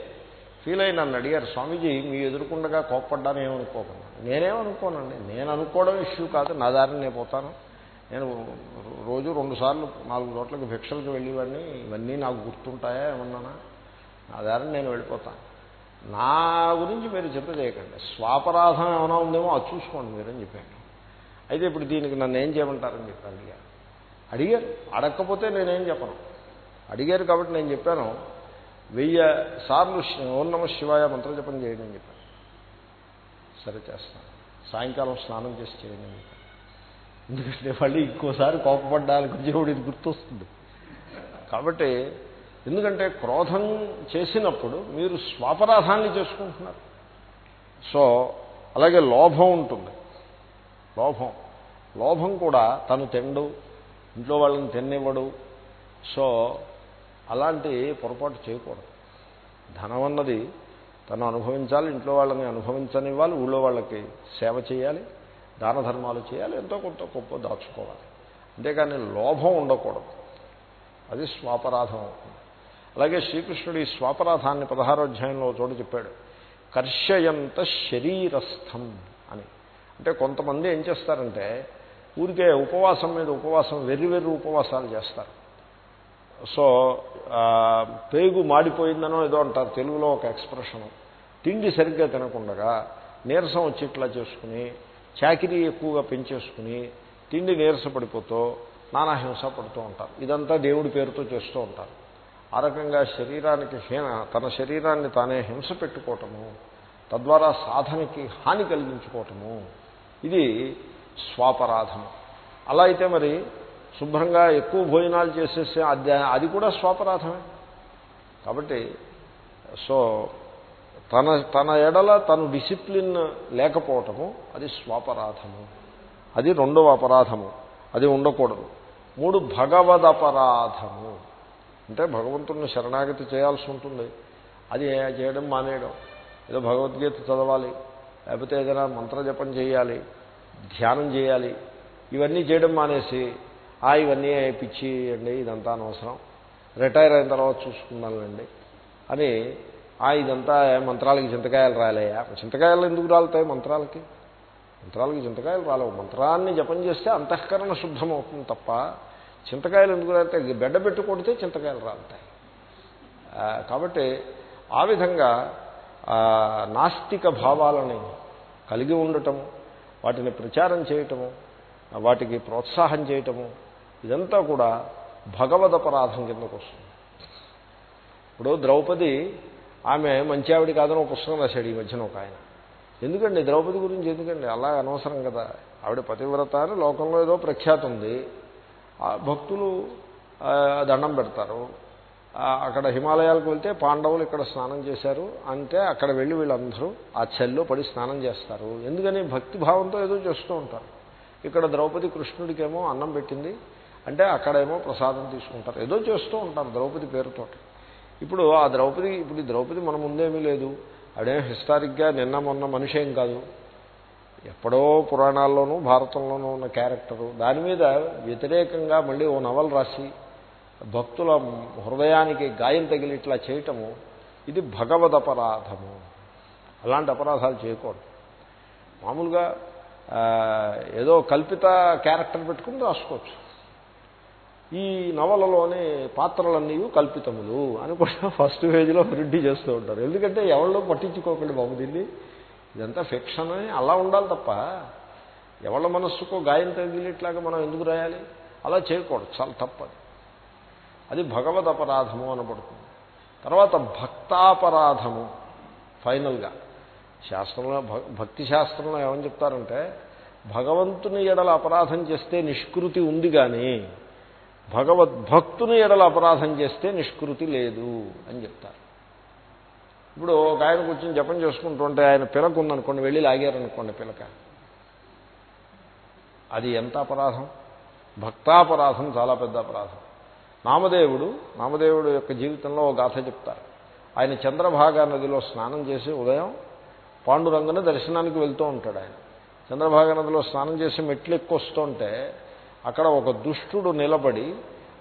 ఫీల్ అయ్యి నన్ను అడిగారు స్వామీజీ మీ ఎదుర్కొండగా కోప్పడ్డాను ఏమనుకోకుండా? నేనేమనుకోనండి నేను అనుకోవడం ఇష్యూ కాదు. నా దారిని నేను పోతాను. నేను రోజు రెండు సార్లు నాలుగు చోట్లకి భిక్షలకు వెళ్ళేవాడిని. ఇవన్నీ నాకు గుర్తుంటాయా ఏమన్నానా? నా దారిని నేను వెళ్ళిపోతాను. నా గురించి మీరు చెప్ప చేయకండి. స్వాపరాధం ఏమైనా ఉందేమో అది చూసుకోండి మీరని చెప్పాను. అయితే ఇప్పుడు దీనికి నన్ను ఏం చేయమంటారని చెప్పి అడిగారు. అడిగారు. అడగకపోతే నేనేం చెప్పను. అడిగారు కాబట్టి నేను చెప్పాను వెయ్యి సార్లు ఓం నమ శివాయ మంత్రజపం చేయండి అని చెప్పాను. సరే చేస్తాను. సాయంకాలం స్నానం చేసి చేయండి అని చెప్పాను. ఎందుకంటే మళ్ళీ ఇంకోసారి కోపపడ్డానికి దేవుడు ఇది గుర్తొస్తుంది. కాబట్టి ఎందుకంటే క్రోధం చేసినప్పుడు మీరు స్వాపరాధాన్ని చేసుకుంటున్నారు. సో అలాగే లోభం ఉంటుంది. లోభం. లోభం కూడా తను తిండు ఇంట్లో వాళ్ళని తిన్నివ్వడు. సో అలాంటి పొరపాటు చేయకూడదు. ధనం అన్నది తను అనుభవించాలి ఇంట్లో వాళ్ళని అనుభవించనివ్వాలి ఊళ్ళో వాళ్ళకి సేవ చేయాలి దాన ధర్మాలు చేయాలి ఎంతో కొంత గొప్ప దాచుకోవాలి. అంతేకాని లోభం ఉండకూడదు. అది స్వాపరాధం అవుతుంది. అలాగే శ్రీకృష్ణుడు ఈ స్వాపరాధాన్ని పదహారో అధ్యాయంలో చోటు చెప్పాడు. కర్షయంత శరీరస్థం అని. అంటే కొంతమంది ఏం చేస్తారంటే ఊరికే ఉపవాసం మీద ఉపవాసం వెర్రి వెర్రి ఉపవాసాలు చేస్తారు. సో పేగు మాడిపోయిందనో ఏదో అంటారు తెలుగులో ఒక ఎక్స్ప్రెషను. తిండి సరిగ్గా తినకుండా నీరసం వచ్చి ఇట్లా చేసుకుని చాకిరీ ఎక్కువగా పెంచేసుకుని తిండి నీరసపడిపోతూ నానాహింస పడుతూ ఉంటారు. ఇదంతా దేవుడి పేరుతో చేస్తూ ఉంటారు. ఆ రకంగా శరీరానికి హీన తన శరీరాన్ని తానే హింస పెట్టుకోవటము తద్వారా సాధనకి హాని కలిగించుకోవటము. ఇది స్వాపరాధము అలా అయితే మరి శుభ్రంగా ఎక్కువ భోజనాలు చేసేస్తే అది అది కూడా స్వాపరాధమే. కాబట్టి సో తన తన ఎడల తను డిసిప్లిన్ లేకపోవటము అది స్వాపరాధము. అది రెండవ అపరాధము. అది ఉండకూడదు. మూడు భగవద్ అపరాధము అంటే భగవంతుడిని శరణాగతి చేయాల్సి ఉంటుంది. అది చేయడం మానేయడం. ఏదో భగవద్గీత చదవాలి లేకపోతే ఏదైనా మంత్రజపం చేయాలి ధ్యానం చేయాలి ఇవన్నీ చేయడం మానేసి ఆ ఇవన్నీ పిచ్చి అండి ఇదంతా అనవసరం. రిటైర్ అయిన తర్వాత చూసుకున్నానండి అని ఆ ఇదంతా మంత్రాలకి చింతకాయలు రాలేయా? చింతకాయలు ఎందుకు రాలుతాయి మంత్రాలకి? మంత్రాలకి చింతకాయలు రాలేవు. మంత్రాన్ని జపం చేస్తే అంతఃకరణ శుద్ధమవుతుంది తప్ప చింతకాయలు ఎందుకు రాలితే బెడ్డ పెట్టి కొడితే చింతకాయలు రాలుతాయి. కాబట్టి ఆ విధంగా నాస్తిక భావాలని కలిగి ఉండటము వాటిని ప్రచారం చేయటము వాటికి ప్రోత్సాహం చేయటము ఇదంతా కూడా భగవదపరాధం కిందకు వస్తుంది. ఇప్పుడు ద్రౌపది ఆమె మంచి ఆవిడ కాదని ఒక పుస్తకం రాశాడు ఈ మధ్యన ఒక ఆయన. ఎందుకండి? ద్రౌపది గురించి ఎందుకండి? అలా అనవసరం కదా. ఆవిడ పతివ్రత అని లోకంలో ఏదో ప్రఖ్యాతి ఉంది. భక్తులు దండం పెడతారు. అక్కడ హిమాలయాలకు వెళ్తే పాండవులు ఇక్కడ స్నానం చేశారు. అంటే అక్కడ వెళ్ళి వీళ్ళందరూ ఆ చెల్లో పడి స్నానం చేస్తారు. ఎందుకని? భక్తి భావంతో ఏదో చేస్తూ ఉంటారు. ఇక్కడ ద్రౌపది కృష్ణుడికేమో అన్నం పెట్టింది. అంటే అక్కడేమో ప్రసాదం తీసుకుంటారు. ఏదో చేస్తూ ఉంటారు ద్రౌపది పేరుతో ఇప్పుడు ఆ ద్రౌపది ఇప్పుడు ఈ ద్రౌపది మన ముందేమీ లేదు. అదేం హిస్టారిక్గా నిన్న మొన్న మనిషేం కాదు. ఎప్పుడో పురాణాల్లోనూ భారతంలోనూ ఉన్న క్యారెక్టరు. దాని మీద వ్యతిరేకంగా మళ్ళీ ఓ నవల రాసి భక్తుల హృదయానికి గాయం తగిలి ఇట్లా చేయటము ఇది భగవద్ అపరాధము. అలాంటి అపరాధాలు చేయకూడదు. మామూలుగా ఏదో కల్పిత క్యారెక్టర్ పెట్టుకుని రాసుకోవచ్చు. ఈ నవలలోని పాత్రలన్నీ కల్పితములు అని కూడా ఫస్ట్ పేజీలో ప్రింట్ చేస్తూ ఉంటారు. ఎందుకంటే ఎవరిలో పట్టించుకోకండి బాబు దీన్ని. ఇదంతా ఫిక్షన్ అని అలా ఉండాలి తప్ప ఎవళ్ళ మనస్సుకో గాయం తగిలిట్లాగా మనం ఎందుకు రాయాలి? అలా చేయకూడదు. చాలా తప్పది. అది భగవద్ అపరాధము అనబడుతుంది. తర్వాత భక్తాపరాధము ఫైనల్గా. శాస్త్రంలో భక్తి శాస్త్రంలో ఏమని చెప్తారంటే భగవంతుని ఎడల అపరాధం చేస్తే నిష్కృతి ఉంది కానీ భగవద్భక్తుని ఎడల అపరాధం చేస్తే నిష్కృతి లేదు అని చెప్తారు. ఇప్పుడు ఒక ఆయన కూర్చొని జపం చేసుకుంటుంటే ఆయన పిలక ఉందనుకోండి వెళ్ళి లాగారనుకోండి పిలక. అది ఎంత అపరాధం? భక్తాపరాధం చాలా పెద్ద అపరాధం. నామదేవుడు నామదేవుడు యొక్క జీవితంలో ఒక గాథ చెప్తారు. ఆయన చంద్రభాగా నదిలో స్నానం చేసి ఉదయం పాండురంగన దర్శనానికి వెళ్తూ ఉంటాడు ఆయన. చంద్రభాగా నదిలో స్నానం చేసి మెట్లు ఎక్కువస్తుంటే అక్కడ ఒక దుష్టుడు నిలబడి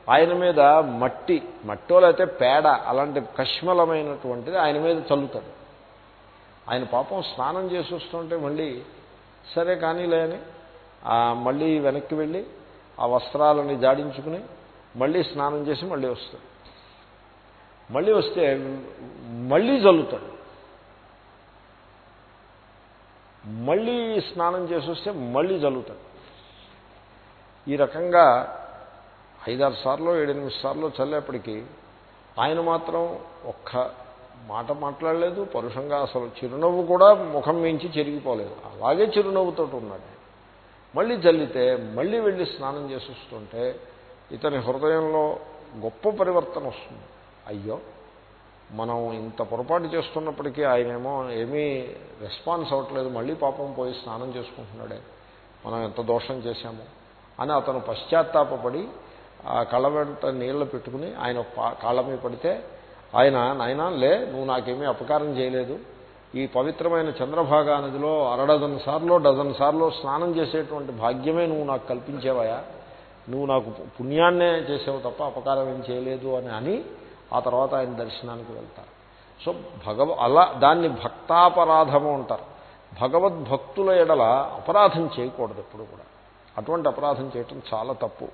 ఆయన మీద మట్టి మట్టో లేకపోతే పేడ అలాంటి కష్మలమైనటువంటిది ఆయన మీద చల్లుతాడు ఆయన పాపం స్నానం చేసి వస్తుంటే మళ్ళీ సరే కానీ లేని మళ్ళీ వెనక్కి వెళ్ళి ఆ వస్త్రాలని జాడించుకుని మళ్ళీ స్నానం చేసి మళ్ళీ వస్తాడు మళ్ళీ వస్తే మళ్ళీ చల్లుతాడు. మళ్ళీ స్నానం చేసి వస్తే మళ్ళీ చల్లుతాడు. ఈ రకంగా ఐదారు సార్లు ఏడెనిమిది సార్లు చల్లేప్పటికీ ఆయన మాత్రం ఒక్క మాట మాట్లాడలేదు. పరుషంగా అసలు చిరునవ్వు కూడా ముఖం మించి చెరిగిపోలేదు. అలాగే చిరునవ్వుతో ఉన్నాడు. మళ్ళీ చల్లితే మళ్ళీ వెళ్ళి స్నానం చేసి వస్తుంటే ఇతని హృదయంలో గొప్ప పరివర్తన వస్తుంది. అయ్యో మనం ఇంత పొరపాటు చేస్తున్నప్పటికీ ఆయనేమో ఏమీ రెస్పాన్స్ అవ్వట్లేదు. మళ్ళీ పాపం పోయి స్నానం చేసుకుంటున్నాడే. మనం ఎంత దోషం చేశాము అని అతను పశ్చాత్తాపడి ఆ కళ్ళ వెంట నీళ్ళు పెట్టుకుని ఆయన కాళ్ళ మీద పడితే ఆయన నాయన లే నువ్వు నాకేమీ అపకారం చేయలేదు. ఈ పవిత్రమైన చంద్రభాగా నదిలో అరడజన్ సార్లు డజన్ సార్లు స్నానం చేసేటువంటి భాగ్యమే నువ్వు నాకు కల్పించేవయా? నువ్వు నాకు పుణ్యాన్నే చేసావు తప్ప అపకారం ఏం చేయలేదు అని అని ఆ తర్వాత ఆయన దర్శనానికి వెళ్తారు. సో భగవ అలా దాన్ని భక్తాపరాధము అంటారు. భగవద్భక్తుల ఎడల అపరాధం చేయకూడదు ఎప్పుడు కూడా. అటువంటి అపరాధం చేయటం చాలా తప్పు.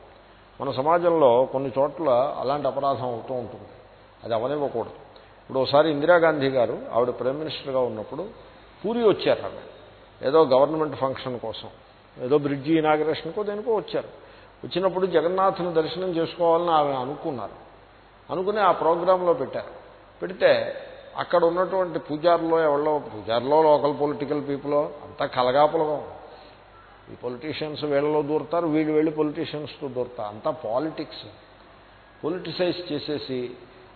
మన సమాజంలో కొన్ని చోట్ల అలాంటి అపరాధం అవుతూ ఉంటుంది. అది అవనివ్వకూడదు. ఇప్పుడు ఒకసారి ఇందిరాగాంధీ గారు ఆవిడ ప్రైమ్ మినిస్టర్గా ఉన్నప్పుడు పూరి వచ్చారు ఆమె ఏదో గవర్నమెంట్ ఫంక్షన్ కోసం ఏదో బ్రిడ్జి ఇనాగ్రేషన్కో దేనికో వచ్చారు. వచ్చినప్పుడు జగన్నాథుని దర్శనం చేసుకోవాలని ఆమె అనుకున్నారు. అనుకుని ఆ ప్రోగ్రాంలో పెట్టారు. పెడితే అక్కడ ఉన్నటువంటి పూజారులో ఎవరో పూజారులో లోకల్ పొలిటికల్ పీపుల్ అంతా కలగాపులగం ఈ పొలిటీషియన్స్ వీళ్ళలో దూరుతారు వీళ్ళు వెళ్ళి పొలిటీషియన్స్తో దూరుతారు అంతా పాలిటిక్స్ పొలిటిసైజ్ చేసేసి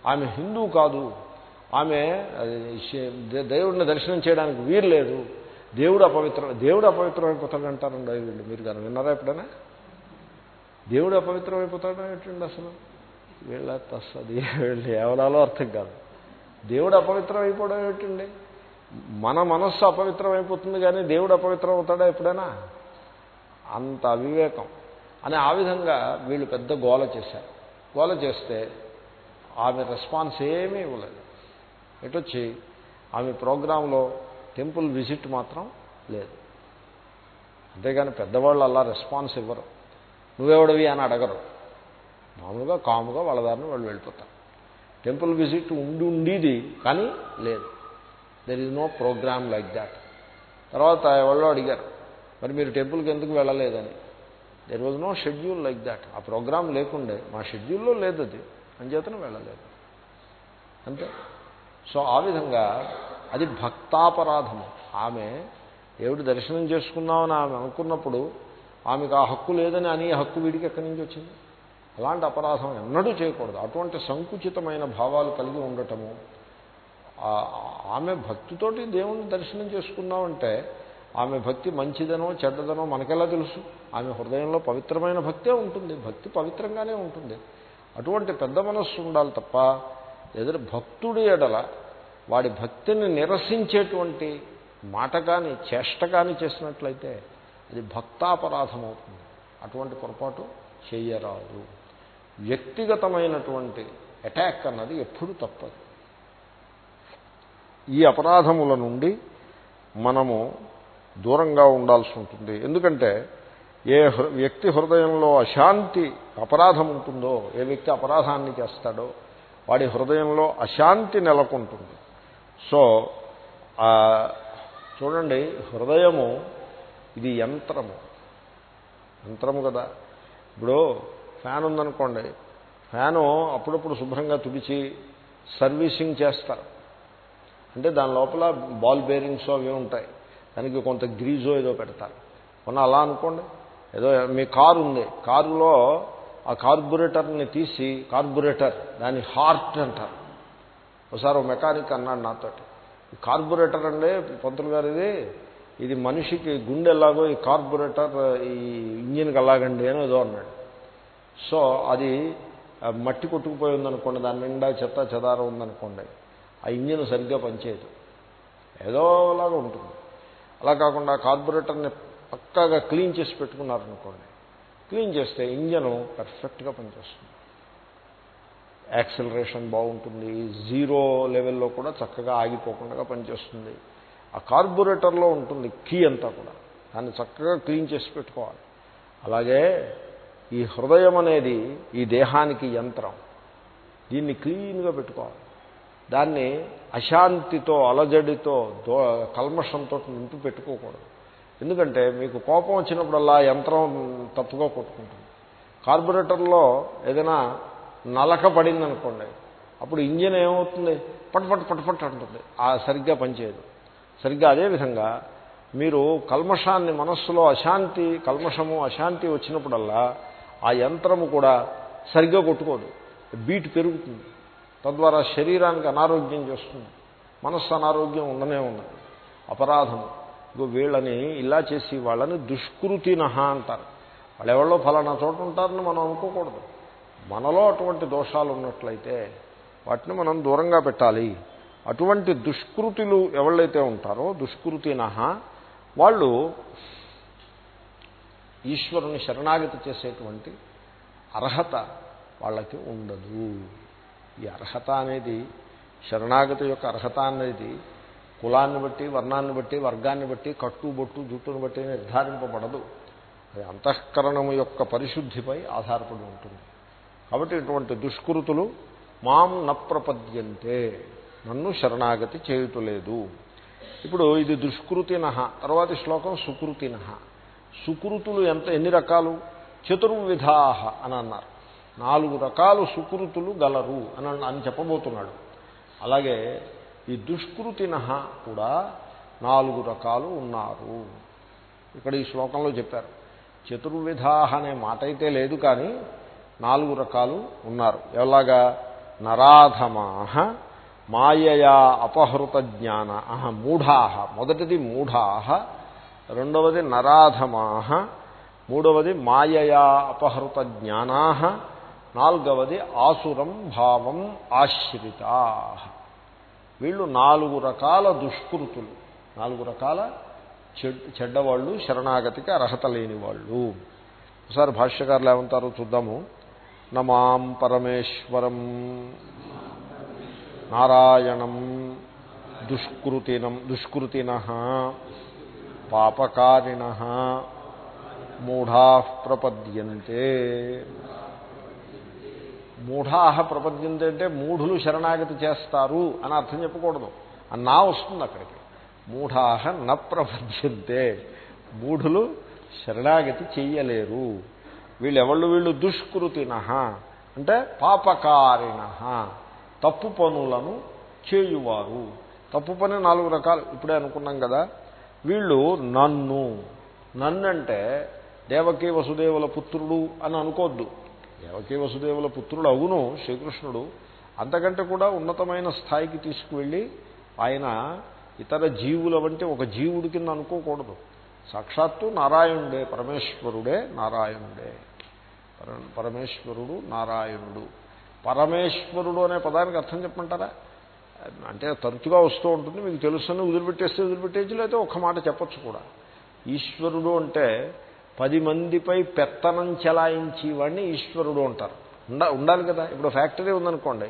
ఆమె హిందూ కాదు. ఆమె దేవుడిని దర్శనం చేయడానికి వీరు లేదు. దేవుడు అపవిత్రం దేవుడు అపవిత్రమైపోతాడు అంటారండి వీళ్ళు. మీరు కానీ విన్నారా ఎప్పుడైనా? దేవుడు అపవిత్రం అయిపోతాడు ఏంటండి అసలు? వీళ్ళ తస్సది వీళ్ళు ఎవరాలో అర్థం కాదు. దేవుడు అపవిత్రం అయిపోవడం ఏమిటండి మన మనస్సు అపవిత్రం అయిపోతుంది కానీ దేవుడు అపవిత్రం అవుతాడా ఎప్పుడైనా? అంత అవివేకం. అని ఆ విధంగా వీళ్ళు పెద్ద గోల చేశారు. గోల చేస్తే ఆమె రెస్పాన్స్ ఏమీ ఇవ్వలేదు. ఎటొచ్చి? ఆమె ప్రోగ్రాంలో టెంపుల్ విజిట్ మాత్రం లేదు. అంతేగాని పెద్దవాళ్ళు అలా రెస్పాన్స్ ఇవ్వరు. నువ్వెవడవి అని అడగరు. మామూలుగా కాముగా వాళ్ళ దారిని వాళ్ళు వెళ్ళిపోతారు. టెంపుల్ విజిట్ ఉండి ఉండేది కానీ లేదు. There is no program like that తర్వాత ఎవరో అడిగారు మరి మీరు టెంపుల్కి ఎందుకు వెళ్ళలేదని. There was no schedule like that ఆ ప్రోగ్రామ్ లేకుండే. మా షెడ్యూల్లో లేదు అది అంచేతను వెళ్ళలేదు. అంతే. సో ఆ విధంగా అది భక్తాపరాధము. ఆమె దేవుడు దర్శనం చేసుకుందామని ఆమె అనుకున్నప్పుడు ఆమెకు ఆ హక్కు లేదని అని హక్కు వీడికి ఎక్కడి నుంచి వచ్చింది? అలాంటి అపరాధం ఎన్నడూ చేయకూడదు. అటువంటి సంకుచితమైన భావాలు కలిగి ఉండటము ఆమె భక్తితోటి దేవుణ్ణి దర్శనం చేసుకుందామంటే ఆమె భక్తి మంచిదనో చెడ్డదనో మనకెలా తెలుసు? ఆమె హృదయంలో పవిత్రమైన భక్తే ఉంటుంది. భక్తి పవిత్రంగానే ఉంటుంది. అటువంటి పెద్ద మనస్సు ఉండాలి తప్ప ఎదురు భక్తుడి ఎడల వాడి భక్తిని నిరసించేటువంటి మాట కానీ చేష్ట కానీ చేసినట్లయితే అది భక్తాపరాధం అవుతుంది అటువంటి పొరపాటు చేయరాదు. వ్యక్తిగతమైనటువంటి అటాక్ అన్నది ఎప్పుడు తప్పదు. ఈ అపరాధముల నుండి మనము దూరంగా ఉండాల్సి ఉంటుంది. ఎందుకంటే ఏ వ్యక్తి హృదయంలో అశాంతి అపరాధం ఉంటుందో ఏ వ్యక్తి అపరాధాన్ని చేస్తాడో వాడి హృదయంలో అశాంతి నెలకొంటుంది. సో చూడండి హృదయము ఇది యంత్రము. యంత్రము కదా. ఇప్పుడు ఫ్యాన్ ఉందనుకోండి ఫ్యాను అప్పుడప్పుడు శుభ్రంగా తుడిచి సర్వీసింగ్ చేస్తారు. అంటే దాని లోపల బాల్ బేరింగ్స్ అవి ఉంటాయి. దానికి కొంత గ్రీజో ఏదో పెడతారు. మొన్న అలా అనుకోండి. ఏదో మీ కారు ఉంది. కారులో ఆ కార్బొరేటర్ని తీసి కార్బొరేటర్ దాని హార్ట్ అంటారు. ఒకసారి ఒక మెకానిక్ అన్నాడు నాతోటి. ఈ కార్బొరేటర్ అండి పంతులు గారు ఇది ఇది మనిషికి గుండె ఎలాగో ఈ కార్బొరేటర్ ఈ ఇంజిన్కి అలాగండి అని ఏదో అన్నాడు. సో అది మట్టి కొట్టుకుపోయి ఉందనుకోండి దాని నిండా చెత్త చెదారం ఉందనుకోండి ఆ ఇంజిన్ సరిగ్గా పనిచేయదు. ఏదోలాగా ఉంటుంది. అలా కాకుండా కార్బొరేటర్ని పక్కాగా క్లీన్ చేసి పెట్టుకున్నారనుకోండి క్లీన్ చేస్తే ఇంజను పర్ఫెక్ట్గా పనిచేస్తుంది. యాక్సిలరేషన్ బాగుంటుంది జీరో లెవెల్లో కూడా చక్కగా ఆగిపోకుండా పనిచేస్తుంది. ఆ కార్బొరేటర్లో ఉంటుంది కీ అంతా కూడా దాన్ని చక్కగా క్లీన్ చేసి పెట్టుకోవాలి. అలాగే ఈ హృదయం అనేది ఈ దేహానికి యంత్రం దీన్ని క్లీన్గా పెట్టుకోవాలి. దాన్ని అశాంతితో అలజడితో దో కల్మషంతో నింపి పెట్టుకోకూడదు. ఎందుకంటే మీకు కోపం వచ్చినప్పుడల్లా యంత్రం తప్పుగా కొట్టుకుంటుంది. కార్బొరేటర్లో ఏదైనా నలక పడింది అనుకోండి అప్పుడు ఇంజిన్ ఏమవుతుంది? పట్ పటపట్ అంటుంది. ఆ సరిగ్గా పనిచేయదు. సరిగ్గా అదేవిధంగా మీరు కల్మషాన్ని మనస్సులో అశాంతి కల్మషము అశాంతి వచ్చినప్పుడల్లా ఆ యంత్రము కూడా సరిగ్గా కొట్టుకోదు. బీట్ పెరుగుతుంది. తద్వారా శరీరానికి అనారోగ్యం చేస్తుంది. మనస్సు అనారోగ్యం ఉండనే ఉన్నది అపరాధము ఇగో వీళ్ళని ఇలా చేసి వాళ్ళని దుష్కృతినహ అంటారు. వాళ్ళు ఫలానా చోట ఉంటారని మనం అనుకోకూడదు. మనలో అటువంటి దోషాలు ఉన్నట్లయితే వాటిని మనం దూరంగా పెట్టాలి. అటువంటి దుష్కృతులు ఎవళ్ళైతే ఉంటారో దుష్కృతినహ వాళ్ళు ఈశ్వరుని శరణాగతి చేసేటువంటి అర్హత వాళ్ళకి ఉండదు. ఈ అర్హత అనేది శరణాగతి యొక్క అర్హత అనేది కులాన్ని బట్టి వర్ణాన్ని బట్టి వర్గాన్ని బట్టి కట్టు బొట్టు జుట్టును బట్టి నిర్ధారింపబడదు. అది అంతఃకరణము యొక్క పరిశుద్ధిపై ఆధారపడి ఉంటుంది. కాబట్టి ఇటువంటి దుష్కృతులు మాం నప్రపద్యంతే నన్ను శరణాగతి చేయుటలేదు. ఇప్పుడు ఇది దుష్కృతిన తర్వాతి శ్లోకం సుకృతిన సుకృతులు ఎంత ఎన్ని రకాలు? చతుర్విధాహ అని అన్నారు. నాలుగు రకాలు సుకృతులు గలరు అని అని చెప్పబోతున్నాడు. అలాగే ఈ దుష్కృతిన కూడా నాలుగు రకాలు ఉన్నారు. ఇక్కడ ఈ శ్లోకంలో చెప్పారు. చతుర్విధా అనే మాట అయితే లేదు కానీ నాలుగు రకాలు ఉన్నారు. ఎలాగా? నరాధమాహ మాయయా అపహృత జ్ఞాన మూఢాహ. మొదటిది మూఢాహ రెండవది నరాధమాహ మూడవది మాయయా అపహృత జ్ఞానా నాలుగవది ఆసురం భావం ఆశ్రిత. వీళ్ళు నాలుగు రకాల దుష్కృతులు. నాలుగు రకాల చెడ్డవాళ్ళు శరణాగతికి అర్హత లేని వాళ్ళు ఒకసారి భాష్యకారులు ఏమంటారో చూద్దాము. నమాం పరమేశ్వరం నారాయణం దుష్కృతినం దుష్కృతిన పాపకారిణ మూఢా ప్రపద్యంతే. మూఢాహ ప్రపద్యంతే అంటే మూఢులు శరణాగతి చేస్తారు అని అర్థం చెప్పకూడదు. అన్నా వస్తుంది అక్కడికి. మూఢాహ న ప్రపద్యంతే మూఢులు శరణాగతి చెయ్యలేరు. వీళ్ళెవళ్ళు? వీళ్ళు దుష్కృతిన అంటే పాపకారిణ తప్పు పనులను చేయువారు. తప్పు పని నాలుగు రకాలు. ఇప్పుడే అనుకున్నాం కదా. వీళ్ళు నన్ను. నన్నంటే దేవకీ వసుదేవుల పుత్రుడు అని అనుకోద్దు. దేవకీ వసుదేవుల పుత్రుడు అవును శ్రీకృష్ణుడు. అంతకంటే కూడా ఉన్నతమైన స్థాయికి తీసుకువెళ్ళి ఆయన ఇతర జీవుల వంటి ఒక జీవుడి కింద అనుకోకూడదు. సాక్షాత్తు నారాయణుడే పరమేశ్వరుడే నారాయణుడే. పరమేశ్వరుడు నారాయణుడు. పరమేశ్వరుడు అనే పదానికి అర్థం చెప్పమంటారా? అంటే తరచుగా వస్తూ ఉంటుంది మీకు తెలుసుని వదిలిపెట్టేస్తే వదిలిపెట్టేసి లేకపోతే ఒక్క మాట చెప్పచ్చు కూడా. ఈశ్వరుడు అంటే పది మందిపై పెత్తనం చెలాయించి వాడిని ఈశ్వరుడు అంటారు. ఉండ ఉండాలి కదా. ఇప్పుడు ఫ్యాక్టరీ ఉందనుకోండి.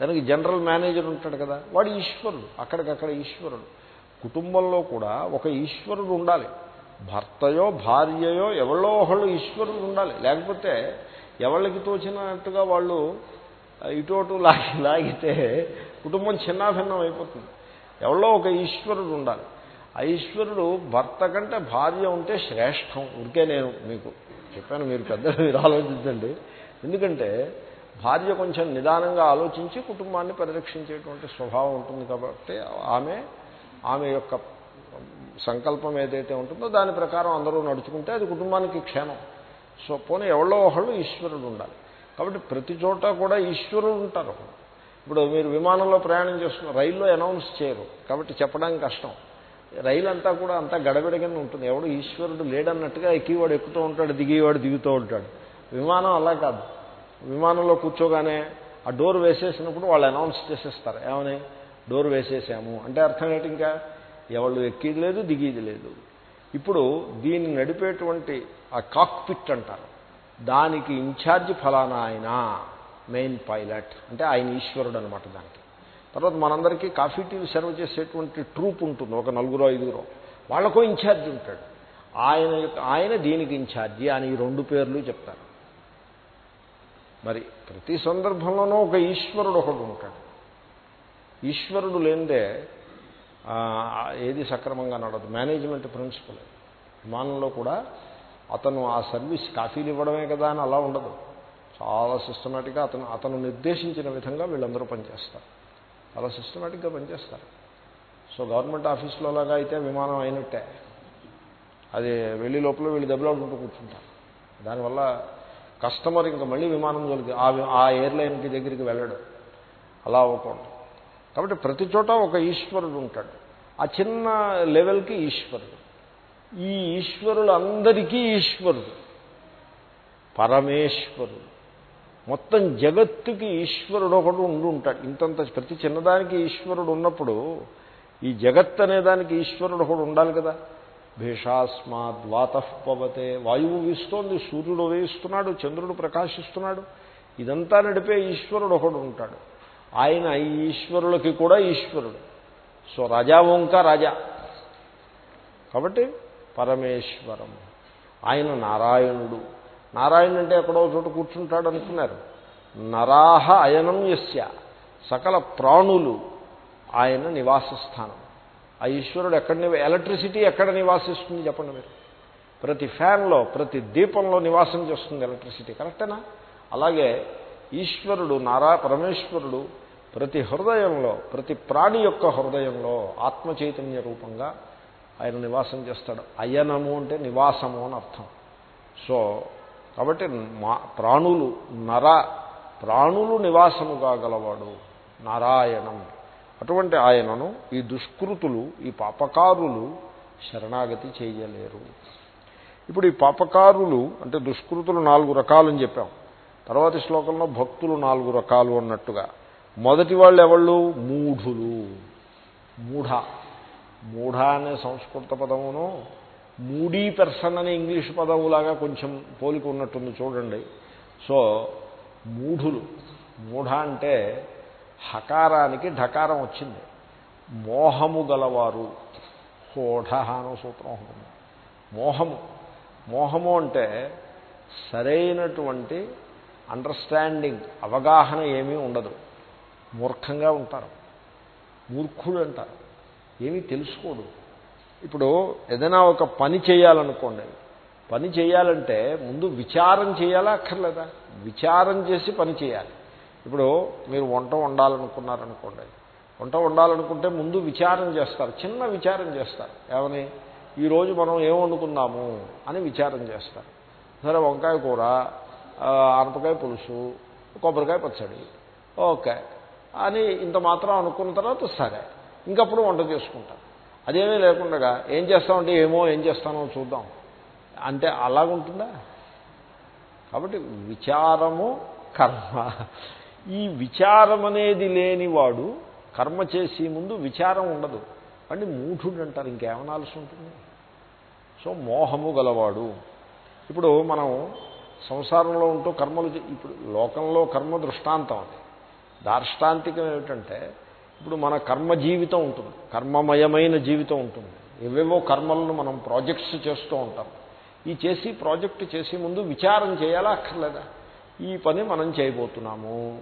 దానికి జనరల్ మేనేజర్ ఉంటాడు కదా. వాడు ఈశ్వరుడు. అక్కడికక్కడ ఈశ్వరుడు. కుటుంబంలో కూడా ఒక ఈశ్వరుడు ఉండాలి. భర్తయో భార్యయో ఎవరో ఒకళ్ళు ఈశ్వరుడు ఉండాలి. లేకపోతే ఎవరికి తోచినట్టుగా వాళ్ళు ఇటు అటు లాగి లాగితే కుటుంబం చిన్నాభిన్నం అయిపోతుంది. ఎవరో ఒక ఈశ్వరుడు ఉండాలి. ఐశ్వరుడు ఈశ్వరుడు భర్త కంటే భార్య ఉంటే శ్రేష్టం. ఉరికే నేను మీకు చెప్పాను మీరు పెద్ద మీరు ఆలోచించండి. ఎందుకంటే భార్య కొంచెం నిదానంగా ఆలోచించి కుటుంబాన్ని పరిరక్షించేటువంటి స్వభావం ఉంటుంది కాబట్టి ఆమె ఆమె యొక్క సంకల్పం ఏదైతే ఉంటుందో దాని ప్రకారం అందరూ నడుచుకుంటే అది కుటుంబానికి క్షేమం. సో పోనీ ఎవరో ఒకళ్ళు ఈశ్వరుడు ఉండాలి. కాబట్టి ప్రతి చోట కూడా ఈశ్వరుడు ఉంటారు. ఇప్పుడు మీరు విమానంలో ప్రయాణం చేస్తున్న రైల్లో అనౌన్స్ చేయరు. కాబట్టి చెప్పడానికి కష్టం. రైలు అంతా కూడా అంతా గడబిడగానే ఉంటుంది. ఎవడు ఈశ్వరుడు లేడన్నట్టుగా ఎక్కివాడు ఎక్కుతూ ఉంటాడు దిగేవాడు దిగుతూ ఉంటాడు. విమానం అలా కాదు. విమానంలో కూర్చోగానే ఆ డోర్ వేసేసినప్పుడు వాళ్ళు అనౌన్స్ చేసేస్తారు. ఏమని? డోర్ వేసేసాము. అంటే అర్థం ఏంటి ఇంకా? ఎవళ్ళు ఎక్కిది లేదు దిగేది లేదు. ఇప్పుడు దీన్ని నడిపేటువంటి ఆ కాక్పిట్ అంటారు. దానికి ఇన్ఛార్జ్ ఫలానా ఆయన మెయిన్ పైలట్. అంటే ఆయన ఈశ్వరుడు అనమాట దానికి. తర్వాత మనందరికీ కాఫీ టీలు సర్వ్ చేసేటువంటి ట్రూప్ ఉంటుంది ఒక నలుగురు ఐదుగురు. వాళ్ళకో ఇన్ఛార్జ్ ఉంటాడు. ఆయన ఆయన దీనికి ఇన్ఛార్జి అని ఈ రెండు పేర్లు చెప్తారు. మరి ప్రతి సందర్భంలోనూ ఒక ఈశ్వరుడు ఒకడు ఉంటాడు. ఈశ్వరుడు లేనిదే ఏది సక్రమంగా నడదు మేనేజ్మెంట్ ప్రిన్సిపల్. విమానంలో కూడా అతను ఆ సర్వీస్ కాఫీలు ఇవ్వడమే కదా అని అలా ఉండదు. చాలా సిస్టమేటిక్గా అతను అతను నిర్దేశించిన విధంగా వీళ్ళందరూ పనిచేస్తారు. చాలా సిస్టమేటిక్గా పనిచేస్తారు. సో గవర్నమెంట్ ఆఫీస్లో లాగా అయితే విమానం అయినట్టే. అది వెళ్ళి లోపల వీళ్ళు దెబ్బలాడుకుంటూ కూర్చుంటారు. దానివల్ల కస్టమర్ ఇంకా మళ్ళీ విమానం జోలికి ఆ ఎయిర్లైన్కి దగ్గరికి వెళ్ళడు. అలా అవ్వకూడదు. కాబట్టి ప్రతి చోట ఒక ఈశ్వరుడు ఉంటాడు. ఆ చిన్న లెవెల్కి ఈశ్వరుడు. ఈ ఈశ్వరులు అందరికీ ఈశ్వరుడు. పరమేశ్వరుడు. మొత్తం జగత్తుకి ఈశ్వరుడు ఒకడు ఉండి ఉంటాడు. ఇంతంత ప్రతి చిన్నదానికి ఈశ్వరుడు ఉన్నప్పుడు ఈ జగత్ అనే దానికి ఈశ్వరుడు ఒకడు ఉండాలి కదా. భీషాస్మాత్ వాతఃపవతే వాయువు వీస్తోంది సూర్యుడు వేయిస్తున్నాడు చంద్రుడు ప్రకాశిస్తున్నాడు. ఇదంతా నడిపే ఈశ్వరుడు ఒకడు ఉంటాడు. ఆయన ఈ ఈశ్వరులకి కూడా ఈశ్వరుడు. సో రాజా ఓంక రాజా. కాబట్టి పరమేశ్వరం. ఆయన నారాయణుడు. నారాయణ అంటే ఎక్కడో చోట కూర్చుంటాడు అనుకున్నారు. నరాహ అయనం యస్య. సకల ప్రాణులు ఆయన నివాస స్థానం ఆ ఈశ్వరుడు ఎక్కడ ఎలక్ట్రిసిటీ ఎక్కడ నివాసిస్తుంది చెప్పండి మీరు. ప్రతి ఫ్యాన్లో ప్రతి దీపంలో నివాసం చేస్తుంది ఎలక్ట్రిసిటీ. కరెక్టేనా? అలాగే ఈశ్వరుడు నారా పరమేశ్వరుడు ప్రతి హృదయంలో ప్రతి ప్రాణి యొక్క హృదయంలో ఆత్మ చైతన్య రూపంగా ఆయన నివాసం చేస్తాడు. అయనము అంటే నివాసము అని అర్థం. సో కాబట్టి మా ప్రాణులు నర ప్రాణులు నివాసముగా గలవాడు నారాయణం. అటువంటి ఆయనను ఈ దుష్కృతులు ఈ పాపకారులు శరణాగతి చేయలేరు. ఇప్పుడు ఈ పాపకారులు అంటే దుష్కృతులు నాలుగు రకాలని చెప్పాం. తర్వాతి శ్లోకంలో భక్తులు నాలుగు రకాలు అన్నట్టుగా. మొదటి వాళ్ళు ఎవళ్ళు? మూఢులు. మూఢ. మూఢ అనే సంస్కృత పదమును మూడీ పెర్సన్ అనే ఇంగ్లీష్ పదములాగా కొంచెం పోలిక ఉన్నట్టుంది చూడండి. సో మూఢులు. మూఢ అంటే హకారానికి ఢకారం వచ్చింది. మోహము గలవారు. హోఢ అనే సూత్రం ఉంటుంది. మోహము. మోహము అంటే సరైనటువంటి అండర్స్టాండింగ్ అవగాహన ఏమీ ఉండదు. మూర్ఖంగా ఉంటారు. మూర్ఖుడు అంటారు. ఏమీ తెలుసుకోడు. ఇప్పుడు ఏదైనా ఒక పని చేయాలనుకోండి. పని చేయాలంటే ముందు విచారం చేయాలా అక్కర్లేదా? విచారం చేసి పని చేయాలి. ఇప్పుడు మీరు వంట వండాలనుకున్నారనుకోండి. వంట వండాలనుకుంటే ముందు విచారం చేస్తారు. చిన్న విచారం చేస్తారు. ఏమని? ఈరోజు మనం ఏం వండుకుందాము అని విచారం చేస్తారు. సరే వంకాయ కూర ఆనపకాయ పులుసు కొబ్బరికాయ పచ్చడి ఓకే అని ఇంత మాత్రం అనుకున్న తర్వాత సరే. ఇంకప్పుడు వంట చేసుకుంటారు. అదేమీ లేకుండా ఏం చేస్తామంటే ఏమో ఏం చేస్తానో చూద్దాం. అంటే అలాగుంటుందా? కాబట్టి విచారము కర్మ. ఈ విచారం అనేది లేనివాడు కర్మ చేసే ముందు విచారం ఉండదు. అంటే మూఢుడు అంటారు ఇంకేమనాల్సి ఉంటుంది? సో మోహము గలవాడు. ఇప్పుడు మనం సంసారంలో ఉంటూ కర్మలు ఇప్పుడు లోకంలో కర్మ దృష్టాంతం అది. దార్ష్టాంతికం ఏమిటంటే ఇప్పుడు మన కర్మ జీవితం ఉంటుంది. కర్మమయమైన జీవితం ఉంటుంది. ఏవేవో కర్మలను మనం ప్రాజెక్ట్స్ చేస్తూ ఉంటాం. ఈ చేసి ప్రాజెక్ట్ చేసే ముందు విచారం చేయాలా అక్కర్లేదా? ఈ పని మనం చేయబోతున్నాము.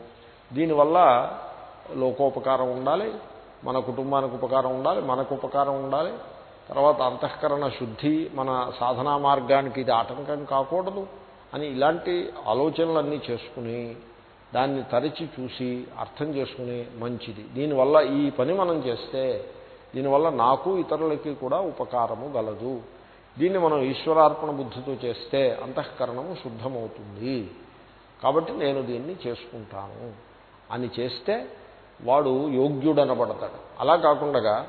దీనివల్ల లోకోపకారం ఉండాలి మన కుటుంబానికి ఉపకారం ఉండాలి మనకు ఉపకారం ఉండాలి. తర్వాత అంతఃకరణ శుద్ధి మన సాధనా మార్గానికి ఇది ఆటంకం కాకూడదు అని ఇలాంటి ఆలోచనలన్నీ చేసుకుని దాన్ని తరచి చూసి అర్థం చేసుకుని మంచిది. దీనివల్ల ఈ పని మనం చేస్తే దీనివల్ల నాకు ఇతరులకి కూడా ఉపకారము గలదు. దీన్ని మనం ఈశ్వరార్పణ బుద్ధితో చేస్తే అంతఃకరణము శుద్ధమవుతుంది. కాబట్టి నేను దీన్ని చేసుకుంటాను. అని చేస్తే వాడు యోగ్యుడనబడతాడు. అలా కాకుండా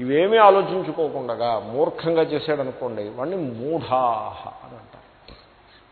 ఇవేమీ ఆలోచించుకోకుండా మూర్ఖంగా చేశాడనుకోండి వాడిని మూఢాహ అని అంటారు.